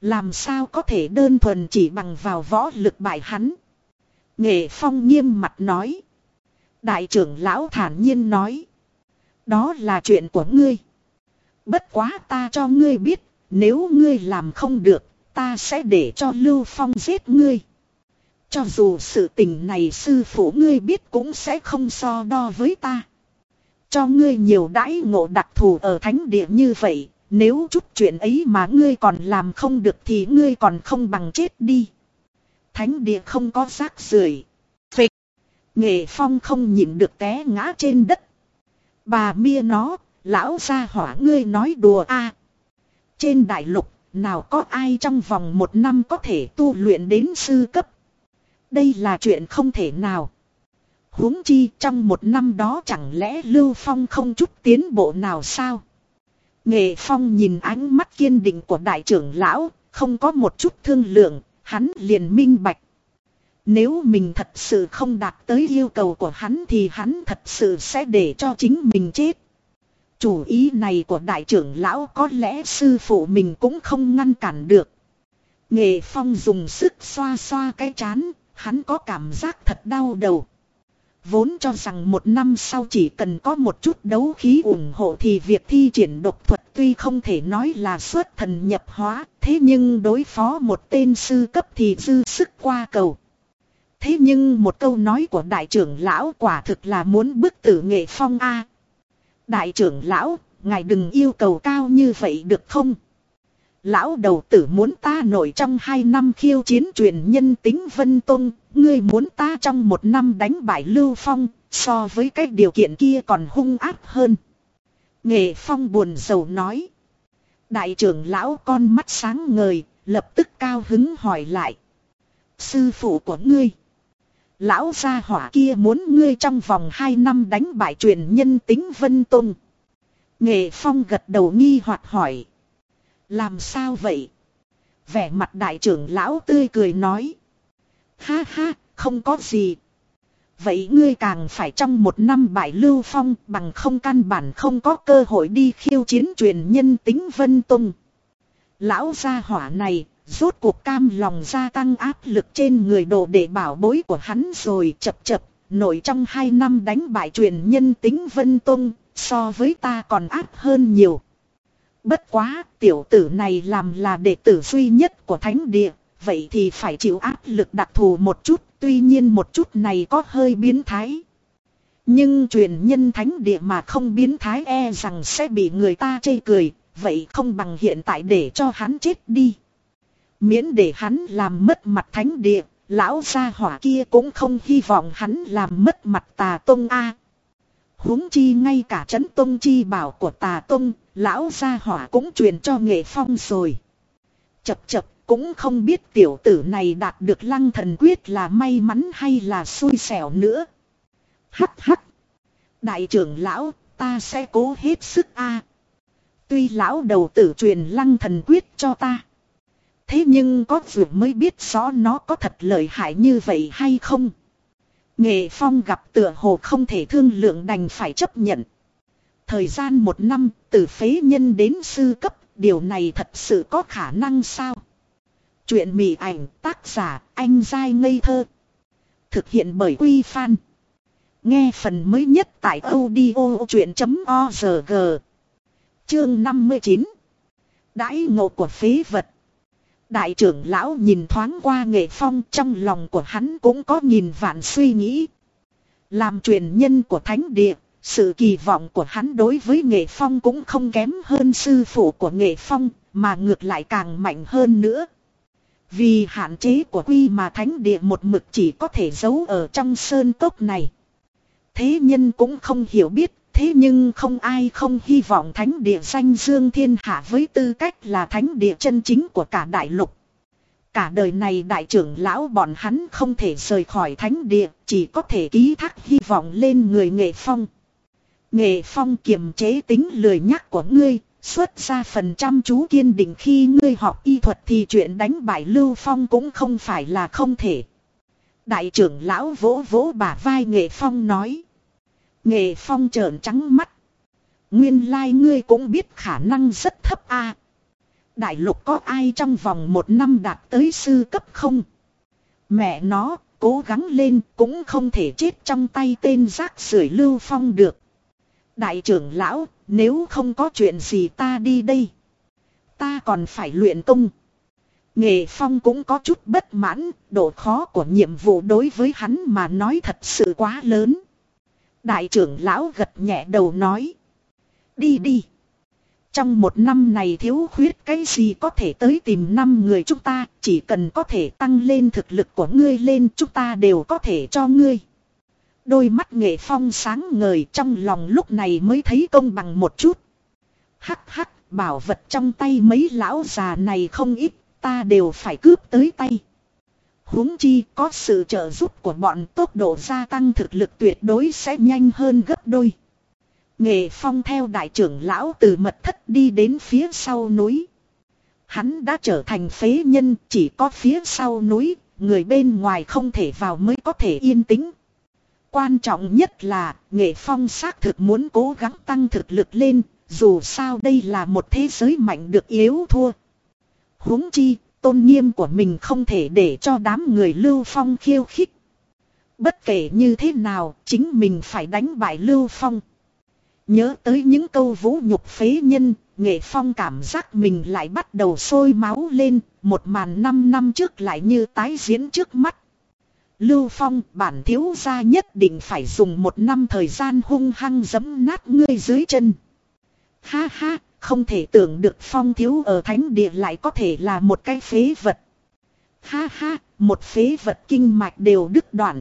Làm sao có thể đơn thuần chỉ bằng vào võ lực bại hắn. Nghệ Phong nghiêm mặt nói. Đại trưởng lão thản nhiên nói. Đó là chuyện của ngươi. Bất quá ta cho ngươi biết, nếu ngươi làm không được, ta sẽ để cho Lưu Phong giết ngươi. Cho dù sự tình này sư phụ ngươi biết cũng sẽ không so đo với ta. Cho ngươi nhiều đãi ngộ đặc thù ở thánh địa như vậy, nếu chút chuyện ấy mà ngươi còn làm không được thì ngươi còn không bằng chết đi. Thánh địa không có rác rưởi. Phịch. Nghệ phong không nhịn được té ngã trên đất. Bà mia nó, lão gia hỏa ngươi nói đùa a. Trên đại lục, nào có ai trong vòng một năm có thể tu luyện đến sư cấp. Đây là chuyện không thể nào. huống chi trong một năm đó chẳng lẽ Lưu Phong không chút tiến bộ nào sao? Nghệ Phong nhìn ánh mắt kiên định của đại trưởng lão, không có một chút thương lượng, hắn liền minh bạch. Nếu mình thật sự không đạt tới yêu cầu của hắn thì hắn thật sự sẽ để cho chính mình chết. Chủ ý này của đại trưởng lão có lẽ sư phụ mình cũng không ngăn cản được. Nghệ Phong dùng sức xoa xoa cái chán, hắn có cảm giác thật đau đầu. Vốn cho rằng một năm sau chỉ cần có một chút đấu khí ủng hộ thì việc thi triển độc thuật tuy không thể nói là xuất thần nhập hóa, thế nhưng đối phó một tên sư cấp thì dư sức qua cầu. Thế nhưng một câu nói của đại trưởng lão quả thực là muốn bức tử nghệ phong A. Đại trưởng lão, ngài đừng yêu cầu cao như vậy được không? Lão đầu tử muốn ta nổi trong hai năm khiêu chiến truyền nhân tính Vân Tông, ngươi muốn ta trong một năm đánh bại Lưu Phong, so với cái điều kiện kia còn hung ác hơn. Nghệ Phong buồn rầu nói. Đại trưởng lão con mắt sáng ngời, lập tức cao hứng hỏi lại. Sư phụ của ngươi. Lão gia hỏa kia muốn ngươi trong vòng hai năm đánh bại truyền nhân tính Vân Tông. Nghệ Phong gật đầu nghi hoặc hỏi. Làm sao vậy? Vẻ mặt đại trưởng lão tươi cười nói. Ha ha, không có gì. vậy ngươi càng phải trong một năm bại lưu phong bằng không căn bản không có cơ hội đi khiêu chiến truyền nhân tính Vân Tông. Lão gia hỏa này, rốt cuộc cam lòng gia tăng áp lực trên người đồ để bảo bối của hắn rồi chập chập, nổi trong hai năm đánh bại truyền nhân tính Vân Tông, so với ta còn áp hơn nhiều. Bất quá, tiểu tử này làm là đệ tử duy nhất của thánh địa, vậy thì phải chịu áp lực đặc thù một chút, tuy nhiên một chút này có hơi biến thái. Nhưng truyền nhân thánh địa mà không biến thái e rằng sẽ bị người ta chê cười, vậy không bằng hiện tại để cho hắn chết đi. Miễn để hắn làm mất mặt thánh địa, lão gia hỏa kia cũng không hy vọng hắn làm mất mặt tà tông A. huống chi ngay cả chấn tông chi bảo của tà tông, lão gia hỏa cũng truyền cho nghệ phong rồi. Chập chập cũng không biết tiểu tử này đạt được lăng thần quyết là may mắn hay là xui xẻo nữa. Hắc hắc. Đại trưởng lão, ta sẽ cố hết sức a. Tuy lão đầu tử truyền lăng thần quyết cho ta. Thế nhưng có vừa mới biết rõ nó có thật lợi hại như vậy hay không? Nghệ phong gặp tựa hồ không thể thương lượng đành phải chấp nhận. Thời gian một năm, từ phế nhân đến sư cấp, điều này thật sự có khả năng sao? Chuyện mị ảnh tác giả anh dai ngây thơ. Thực hiện bởi Quy Phan. Nghe phần mới nhất tại audio chuyện.org. Chương 59. Đãi ngộ của phế vật. Đại trưởng lão nhìn thoáng qua nghệ phong trong lòng của hắn cũng có nhìn vạn suy nghĩ. Làm truyền nhân của thánh địa, sự kỳ vọng của hắn đối với nghệ phong cũng không kém hơn sư phụ của nghệ phong, mà ngược lại càng mạnh hơn nữa. Vì hạn chế của quy mà thánh địa một mực chỉ có thể giấu ở trong sơn cốc này. Thế nhân cũng không hiểu biết, thế nhưng không ai không hy vọng thánh địa danh dương thiên hạ với tư cách là thánh địa chân chính của cả đại lục. Cả đời này đại trưởng lão bọn hắn không thể rời khỏi thánh địa, chỉ có thể ký thác hy vọng lên người nghệ phong. Nghệ phong kiềm chế tính lười nhắc của ngươi, Xuất ra phần trăm chú kiên định khi ngươi học y thuật thì chuyện đánh bại Lưu Phong cũng không phải là không thể. Đại trưởng lão vỗ vỗ bả vai Nghệ Phong nói. Nghệ Phong trợn trắng mắt. Nguyên lai like ngươi cũng biết khả năng rất thấp a. Đại lục có ai trong vòng một năm đạt tới sư cấp không? Mẹ nó, cố gắng lên cũng không thể chết trong tay tên rác rưởi Lưu Phong được. Đại trưởng lão, nếu không có chuyện gì ta đi đây. Ta còn phải luyện công. Nghệ Phong cũng có chút bất mãn, độ khó của nhiệm vụ đối với hắn mà nói thật sự quá lớn. Đại trưởng lão gật nhẹ đầu nói. Đi đi. Trong một năm này thiếu khuyết cái gì có thể tới tìm năm người chúng ta, chỉ cần có thể tăng lên thực lực của ngươi lên chúng ta đều có thể cho ngươi. Đôi mắt nghệ phong sáng ngời trong lòng lúc này mới thấy công bằng một chút. Hắc hắc, bảo vật trong tay mấy lão già này không ít, ta đều phải cướp tới tay. huống chi có sự trợ giúp của bọn tốc độ gia tăng thực lực tuyệt đối sẽ nhanh hơn gấp đôi. Nghệ phong theo đại trưởng lão từ mật thất đi đến phía sau núi. Hắn đã trở thành phế nhân chỉ có phía sau núi, người bên ngoài không thể vào mới có thể yên tĩnh. Quan trọng nhất là nghệ phong xác thực muốn cố gắng tăng thực lực lên, dù sao đây là một thế giới mạnh được yếu thua. huống chi, tôn nghiêm của mình không thể để cho đám người lưu phong khiêu khích. Bất kể như thế nào, chính mình phải đánh bại lưu phong. Nhớ tới những câu vũ nhục phế nhân, nghệ phong cảm giác mình lại bắt đầu sôi máu lên, một màn năm năm trước lại như tái diễn trước mắt. Lưu Phong bản thiếu gia nhất định phải dùng một năm thời gian hung hăng giấm nát ngươi dưới chân. Ha ha, không thể tưởng được Phong thiếu ở thánh địa lại có thể là một cái phế vật. Ha ha, một phế vật kinh mạch đều đứt đoạn.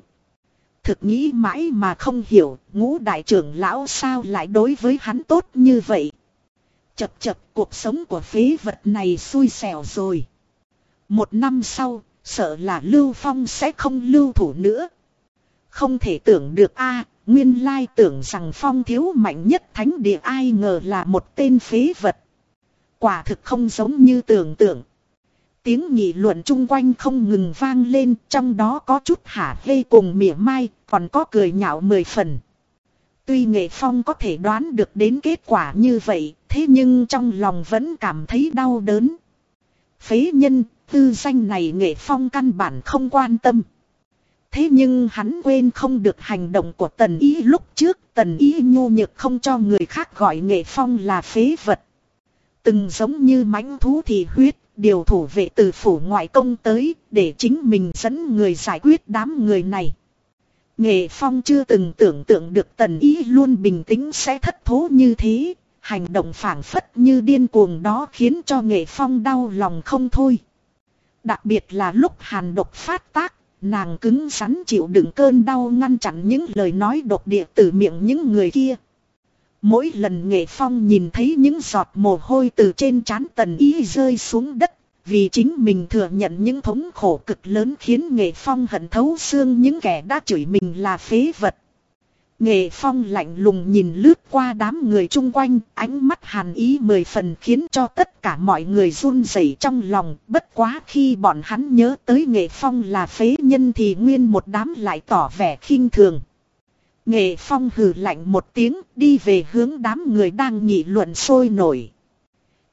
Thực nghĩ mãi mà không hiểu, ngũ đại trưởng lão sao lại đối với hắn tốt như vậy. Chập chập cuộc sống của phế vật này xui xẻo rồi. Một năm sau, Sợ là Lưu Phong sẽ không lưu thủ nữa. Không thể tưởng được a nguyên lai tưởng rằng Phong thiếu mạnh nhất thánh địa ai ngờ là một tên phế vật. Quả thực không giống như tưởng tượng. Tiếng nghị luận chung quanh không ngừng vang lên, trong đó có chút hả hê cùng mỉa mai, còn có cười nhạo mười phần. Tuy nghệ phong có thể đoán được đến kết quả như vậy, thế nhưng trong lòng vẫn cảm thấy đau đớn. Phế nhân, tư danh này nghệ phong căn bản không quan tâm. Thế nhưng hắn quên không được hành động của tần ý lúc trước tần ý nhu nhược không cho người khác gọi nghệ phong là phế vật. Từng giống như mãnh thú thì huyết, điều thủ vệ từ phủ ngoại công tới để chính mình dẫn người giải quyết đám người này. Nghệ phong chưa từng tưởng tượng được tần ý luôn bình tĩnh sẽ thất thố như thế, hành động phản phất như điên cuồng đó khiến cho nghệ phong đau lòng không thôi. Đặc biệt là lúc hàn độc phát tác, nàng cứng rắn chịu đựng cơn đau ngăn chặn những lời nói độc địa từ miệng những người kia. Mỗi lần nghệ phong nhìn thấy những giọt mồ hôi từ trên trán tần ý rơi xuống đất, vì chính mình thừa nhận những thống khổ cực lớn khiến nghệ phong hận thấu xương những kẻ đã chửi mình là phế vật. Nghệ phong lạnh lùng nhìn lướt qua đám người chung quanh, ánh mắt hàn ý mười phần khiến cho tất cả mọi người run rẩy trong lòng. Bất quá khi bọn hắn nhớ tới nghệ phong là phế nhân thì nguyên một đám lại tỏ vẻ khinh thường. Nghệ phong hừ lạnh một tiếng đi về hướng đám người đang nghị luận sôi nổi.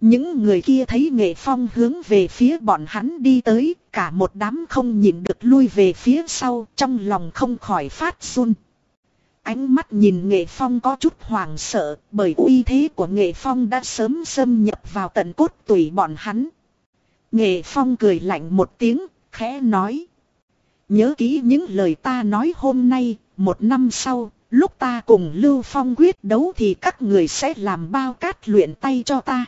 Những người kia thấy nghệ phong hướng về phía bọn hắn đi tới, cả một đám không nhìn được lui về phía sau, trong lòng không khỏi phát run. Ánh mắt nhìn nghệ phong có chút hoàng sợ, bởi uy thế của nghệ phong đã sớm xâm nhập vào tận cốt tủy bọn hắn. Nghệ phong cười lạnh một tiếng, khẽ nói. Nhớ kỹ những lời ta nói hôm nay, một năm sau, lúc ta cùng Lưu Phong quyết đấu thì các người sẽ làm bao cát luyện tay cho ta.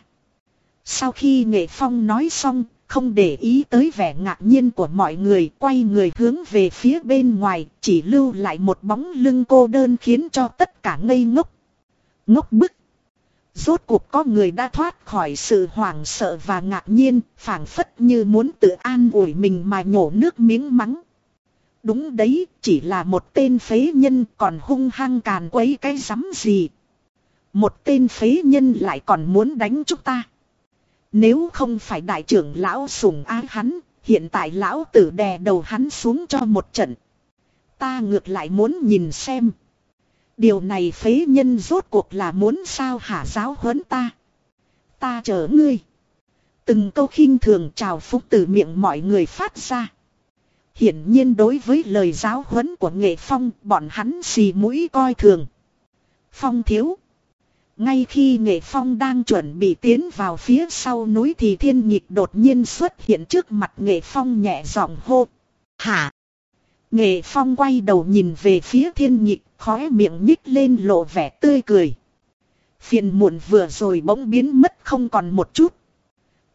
Sau khi Nghệ Phong nói xong, không để ý tới vẻ ngạc nhiên của mọi người, quay người hướng về phía bên ngoài, chỉ lưu lại một bóng lưng cô đơn khiến cho tất cả ngây ngốc. Ngốc bức. Rốt cuộc có người đã thoát khỏi sự hoảng sợ và ngạc nhiên, phảng phất như muốn tự an ủi mình mà nhổ nước miếng mắng. Đúng đấy, chỉ là một tên phế nhân còn hung hăng càn quấy cái rắm gì. Một tên phế nhân lại còn muốn đánh chúng ta. Nếu không phải đại trưởng lão sủng ái hắn, hiện tại lão tử đè đầu hắn xuống cho một trận. Ta ngược lại muốn nhìn xem. Điều này phế nhân rốt cuộc là muốn sao hả giáo huấn ta. Ta chờ ngươi. Từng câu khinh thường chào phúc từ miệng mọi người phát ra. Hiển nhiên đối với lời giáo huấn của nghệ phong bọn hắn xì mũi coi thường. Phong thiếu. Ngay khi nghệ phong đang chuẩn bị tiến vào phía sau núi thì thiên nhịp đột nhiên xuất hiện trước mặt nghệ phong nhẹ giọng hô. Hả? Nghệ phong quay đầu nhìn về phía thiên nhịp khóe miệng nhích lên lộ vẻ tươi cười. Phiền muộn vừa rồi bỗng biến mất không còn một chút.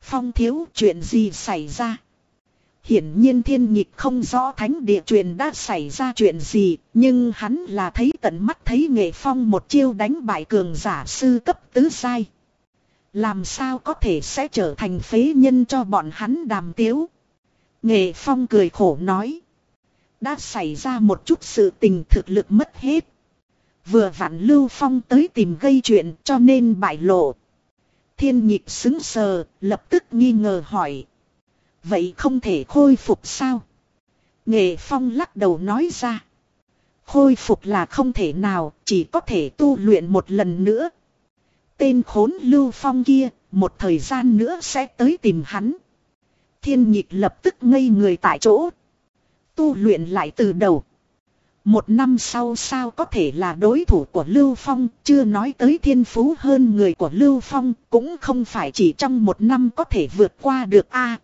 Phong thiếu, chuyện gì xảy ra? Hiển nhiên thiên nhịp không rõ thánh địa truyền đã xảy ra chuyện gì, nhưng hắn là thấy tận mắt thấy nghệ phong một chiêu đánh bại cường giả sư cấp tứ sai. Làm sao có thể sẽ trở thành phế nhân cho bọn hắn đàm tiếu. Nghệ phong cười khổ nói. Đã xảy ra một chút sự tình thực lực mất hết. Vừa vặn Lưu Phong tới tìm gây chuyện cho nên bại lộ. Thiên nhịp xứng sờ, lập tức nghi ngờ hỏi. Vậy không thể khôi phục sao? Nghệ Phong lắc đầu nói ra. Khôi phục là không thể nào, chỉ có thể tu luyện một lần nữa. Tên khốn Lưu Phong kia, một thời gian nữa sẽ tới tìm hắn. Thiên nhịp lập tức ngây người tại chỗ. Tu luyện lại từ đầu. Một năm sau sao có thể là đối thủ của Lưu Phong, chưa nói tới thiên phú hơn người của Lưu Phong, cũng không phải chỉ trong một năm có thể vượt qua được a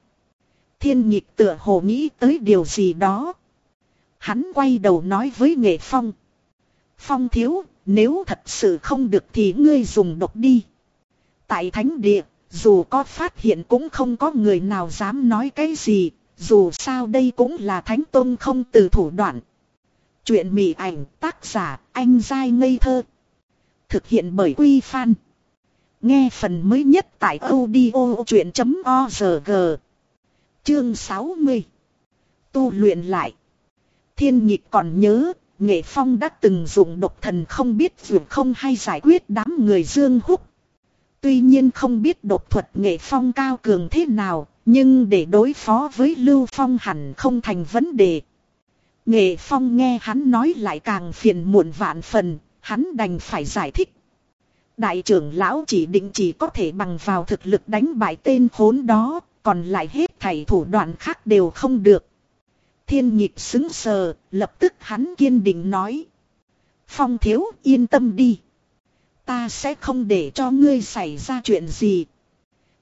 thiên nhịp tựa hồ nghĩ tới điều gì đó. Hắn quay đầu nói với nghệ phong. Phong thiếu, nếu thật sự không được thì ngươi dùng độc đi. Tại thánh địa, dù có phát hiện cũng không có người nào dám nói cái gì, dù sao đây cũng là thánh tôn không từ thủ đoạn. Chuyện mị ảnh tác giả anh dai ngây thơ. Thực hiện bởi Quy Phan. Nghe phần mới nhất tại audio chuyện.org. Chương 60 Tu luyện lại Thiên nhịp còn nhớ Nghệ Phong đã từng dùng độc thần không biết dùng không hay giải quyết đám người Dương Húc. Tuy nhiên không biết độc thuật Nghệ Phong cao cường thế nào, Nhưng để đối phó với Lưu Phong hẳn không thành vấn đề. Nghệ Phong nghe hắn nói lại càng phiền muộn vạn phần, hắn đành phải giải thích. Đại trưởng lão chỉ định chỉ có thể bằng vào thực lực đánh bại tên khốn đó, còn lại hết thảy thủ đoạn khác đều không được. Thiên nhịp xứng sờ, lập tức hắn kiên định nói. Phong thiếu yên tâm đi. Ta sẽ không để cho ngươi xảy ra chuyện gì.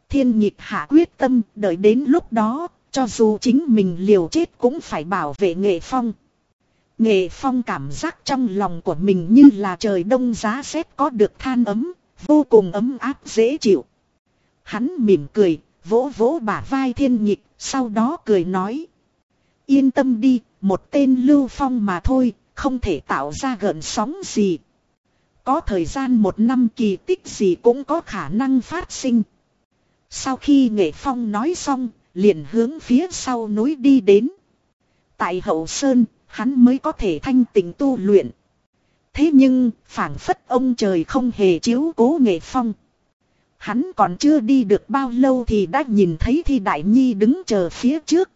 Thiên nhịp hạ quyết tâm, đợi đến lúc đó, cho dù chính mình liều chết cũng phải bảo vệ nghệ phong. Nghệ phong cảm giác trong lòng của mình như là trời đông giá rét có được than ấm, vô cùng ấm áp dễ chịu. Hắn mỉm cười, vỗ vỗ bả vai thiên nhịch, sau đó cười nói. Yên tâm đi, một tên lưu phong mà thôi, không thể tạo ra gợn sóng gì. Có thời gian một năm kỳ tích gì cũng có khả năng phát sinh. Sau khi nghệ phong nói xong, liền hướng phía sau núi đi đến. Tại hậu sơn, hắn mới có thể thanh tịnh tu luyện. Thế nhưng, phảng phất ông trời không hề chiếu cố nghệ phong. Hắn còn chưa đi được bao lâu thì đã nhìn thấy thi đại nhi đứng chờ phía trước.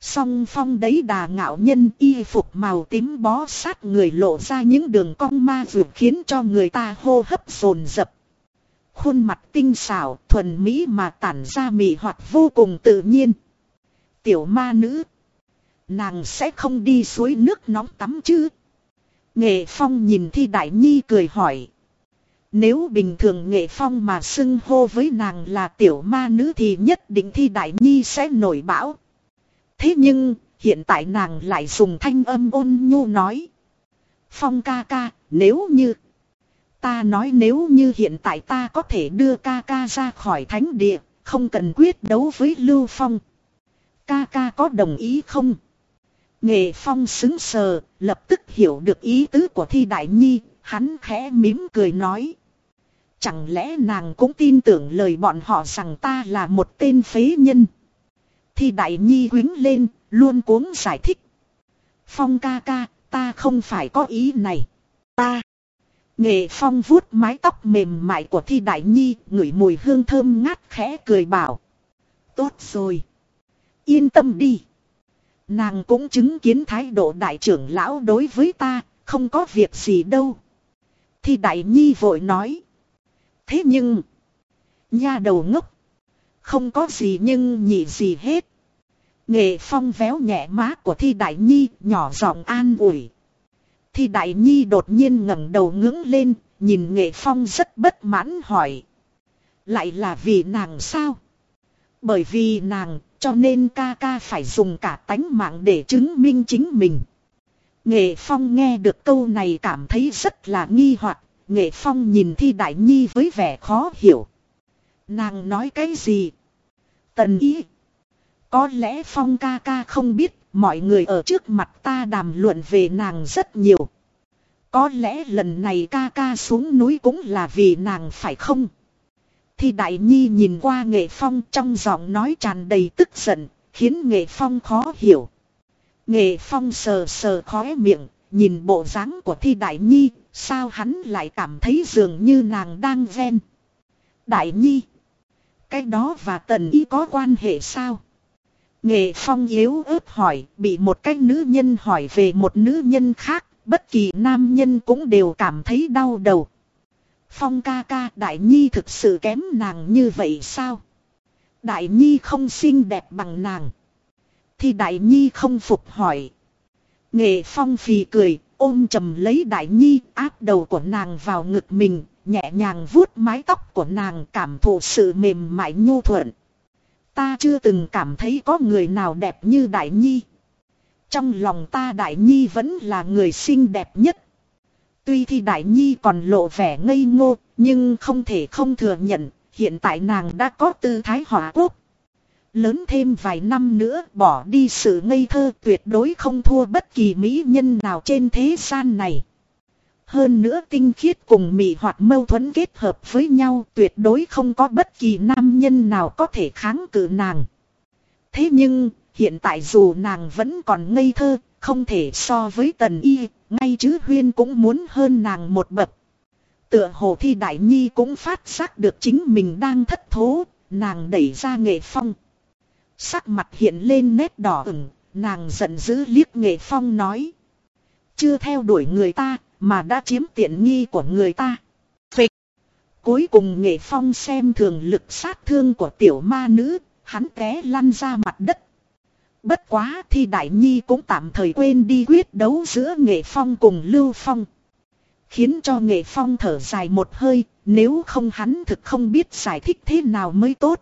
Song phong đấy đà ngạo nhân y phục màu tím bó sát người lộ ra những đường cong ma vượt khiến cho người ta hô hấp rồn dập. Khuôn mặt tinh xảo, thuần mỹ mà tản ra mị hoặc vô cùng tự nhiên. Tiểu ma nữ. Nàng sẽ không đi suối nước nóng tắm chứ? Nghệ Phong nhìn Thi Đại Nhi cười hỏi. Nếu bình thường Nghệ Phong mà xưng hô với nàng là tiểu ma nữ thì nhất định Thi Đại Nhi sẽ nổi bão. Thế nhưng, hiện tại nàng lại dùng thanh âm ôn nhu nói. Phong ca ca, nếu như... Ta nói nếu như hiện tại ta có thể đưa ca ca ra khỏi thánh địa, không cần quyết đấu với Lưu Phong. Ca ca có đồng ý không? Nghệ Phong xứng sờ, lập tức hiểu được ý tứ của Thi Đại Nhi, hắn khẽ mím cười nói. Chẳng lẽ nàng cũng tin tưởng lời bọn họ rằng ta là một tên phế nhân? thì Đại Nhi quính lên, luôn cuống giải thích. Phong ca ca, ta không phải có ý này. Ta. Nghệ Phong vuốt mái tóc mềm mại của Thi Đại Nhi, ngửi mùi hương thơm ngát khẽ cười bảo. Tốt rồi. Yên tâm đi. Nàng cũng chứng kiến thái độ đại trưởng lão đối với ta, không có việc gì đâu. Thì đại nhi vội nói. Thế nhưng, nha đầu ngốc, không có gì nhưng nhị gì hết. Nghệ phong véo nhẹ má của thi đại nhi, nhỏ giọng an ủi. Thi đại nhi đột nhiên ngẩng đầu ngưỡng lên, nhìn nghệ phong rất bất mãn hỏi. Lại là vì nàng sao? Bởi vì nàng cho nên ca ca phải dùng cả tánh mạng để chứng minh chính mình. Nghệ Phong nghe được câu này cảm thấy rất là nghi hoặc. Nghệ Phong nhìn Thi Đại Nhi với vẻ khó hiểu. Nàng nói cái gì? Tần ý. Có lẽ Phong ca ca không biết mọi người ở trước mặt ta đàm luận về nàng rất nhiều. Có lẽ lần này ca ca xuống núi cũng là vì nàng phải không? Thì Đại Nhi nhìn qua Nghệ Phong trong giọng nói tràn đầy tức giận, khiến Nghệ Phong khó hiểu. Nghệ Phong sờ sờ khóe miệng, nhìn bộ dáng của Thi Đại Nhi, sao hắn lại cảm thấy dường như nàng đang ven. Đại Nhi, cái đó và Tần Y có quan hệ sao? Nghệ Phong yếu ớt hỏi, bị một cái nữ nhân hỏi về một nữ nhân khác, bất kỳ nam nhân cũng đều cảm thấy đau đầu. Phong ca ca Đại Nhi thực sự kém nàng như vậy sao? Đại Nhi không xinh đẹp bằng nàng. Thì Đại Nhi không phục hỏi. Nghệ Phong phì cười, ôm chầm lấy Đại Nhi áp đầu của nàng vào ngực mình, nhẹ nhàng vuốt mái tóc của nàng cảm thụ sự mềm mại nhu thuận. Ta chưa từng cảm thấy có người nào đẹp như Đại Nhi. Trong lòng ta Đại Nhi vẫn là người xinh đẹp nhất. Tuy thì đại nhi còn lộ vẻ ngây ngô, nhưng không thể không thừa nhận, hiện tại nàng đã có tư thái hỏa quốc. Lớn thêm vài năm nữa bỏ đi sự ngây thơ tuyệt đối không thua bất kỳ mỹ nhân nào trên thế gian này. Hơn nữa tinh khiết cùng mị hoặc mâu thuẫn kết hợp với nhau tuyệt đối không có bất kỳ nam nhân nào có thể kháng cự nàng. Thế nhưng, hiện tại dù nàng vẫn còn ngây thơ, không thể so với tần y, ngay chứ huyên cũng muốn hơn nàng một bậc. Tựa hồ thi đại nhi cũng phát giác được chính mình đang thất thố, nàng đẩy ra nghệ phong. Sắc mặt hiện lên nét đỏ ửng, nàng giận dữ liếc nghệ phong nói. Chưa theo đuổi người ta, mà đã chiếm tiện nghi của người ta. Phịch. Cuối cùng nghệ phong xem thường lực sát thương của tiểu ma nữ, hắn té lăn ra mặt đất. Bất quá thì Đại Nhi cũng tạm thời quên đi quyết đấu giữa nghệ phong cùng Lưu Phong. Khiến cho nghệ phong thở dài một hơi, nếu không hắn thực không biết giải thích thế nào mới tốt.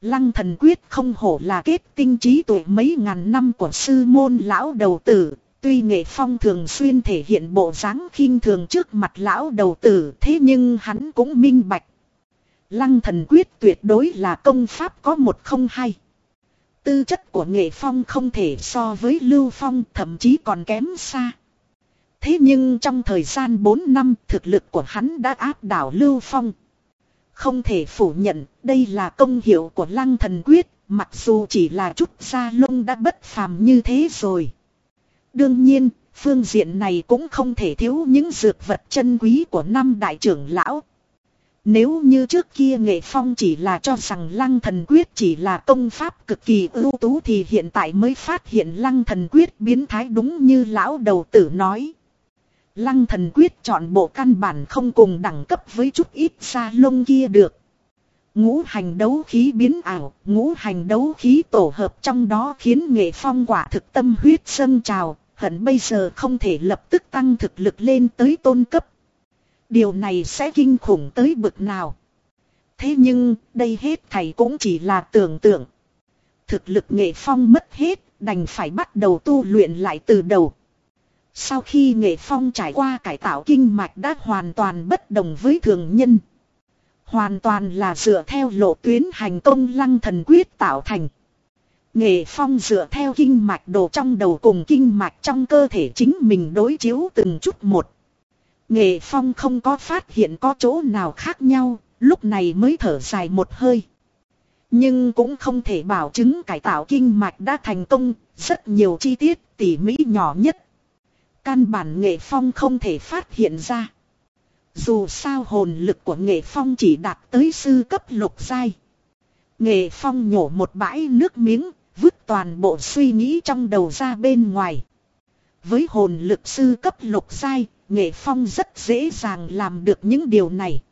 Lăng thần quyết không hổ là kết tinh trí tuổi mấy ngàn năm của sư môn lão đầu tử. Tuy nghệ phong thường xuyên thể hiện bộ dáng khinh thường trước mặt lão đầu tử, thế nhưng hắn cũng minh bạch. Lăng thần quyết tuyệt đối là công pháp có một không hai. Tư chất của nghệ phong không thể so với lưu phong, thậm chí còn kém xa. Thế nhưng trong thời gian 4 năm, thực lực của hắn đã áp đảo lưu phong. Không thể phủ nhận, đây là công hiệu của lăng thần quyết, mặc dù chỉ là chút da lông đã bất phàm như thế rồi. Đương nhiên, phương diện này cũng không thể thiếu những dược vật chân quý của năm đại trưởng lão. Nếu như trước kia nghệ phong chỉ là cho rằng lăng thần quyết chỉ là công pháp cực kỳ ưu tú thì hiện tại mới phát hiện lăng thần quyết biến thái đúng như lão đầu tử nói. Lăng thần quyết chọn bộ căn bản không cùng đẳng cấp với chút ít xa lông kia được. Ngũ hành đấu khí biến ảo, ngũ hành đấu khí tổ hợp trong đó khiến nghệ phong quả thực tâm huyết sân trào, hận bây giờ không thể lập tức tăng thực lực lên tới tôn cấp. Điều này sẽ kinh khủng tới bực nào. Thế nhưng, đây hết thầy cũng chỉ là tưởng tượng. Thực lực nghệ phong mất hết, đành phải bắt đầu tu luyện lại từ đầu. Sau khi nghệ phong trải qua cải tạo kinh mạch đã hoàn toàn bất đồng với thường nhân. Hoàn toàn là dựa theo lộ tuyến hành công lăng thần quyết tạo thành. Nghệ phong dựa theo kinh mạch đồ trong đầu cùng kinh mạch trong cơ thể chính mình đối chiếu từng chút một. Nghệ phong không có phát hiện có chỗ nào khác nhau, lúc này mới thở dài một hơi. Nhưng cũng không thể bảo chứng cải tạo kinh mạch đã thành công, rất nhiều chi tiết tỉ mỹ nhỏ nhất Căn bản nghệ phong không thể phát hiện ra. Dù sao hồn lực của nghệ phong chỉ đạt tới sư cấp lục giai. Nghệ phong nhổ một bãi nước miếng, vứt toàn bộ suy nghĩ trong đầu ra bên ngoài. Với hồn lực sư cấp lục giai, nghệ phong rất dễ dàng làm được những điều này.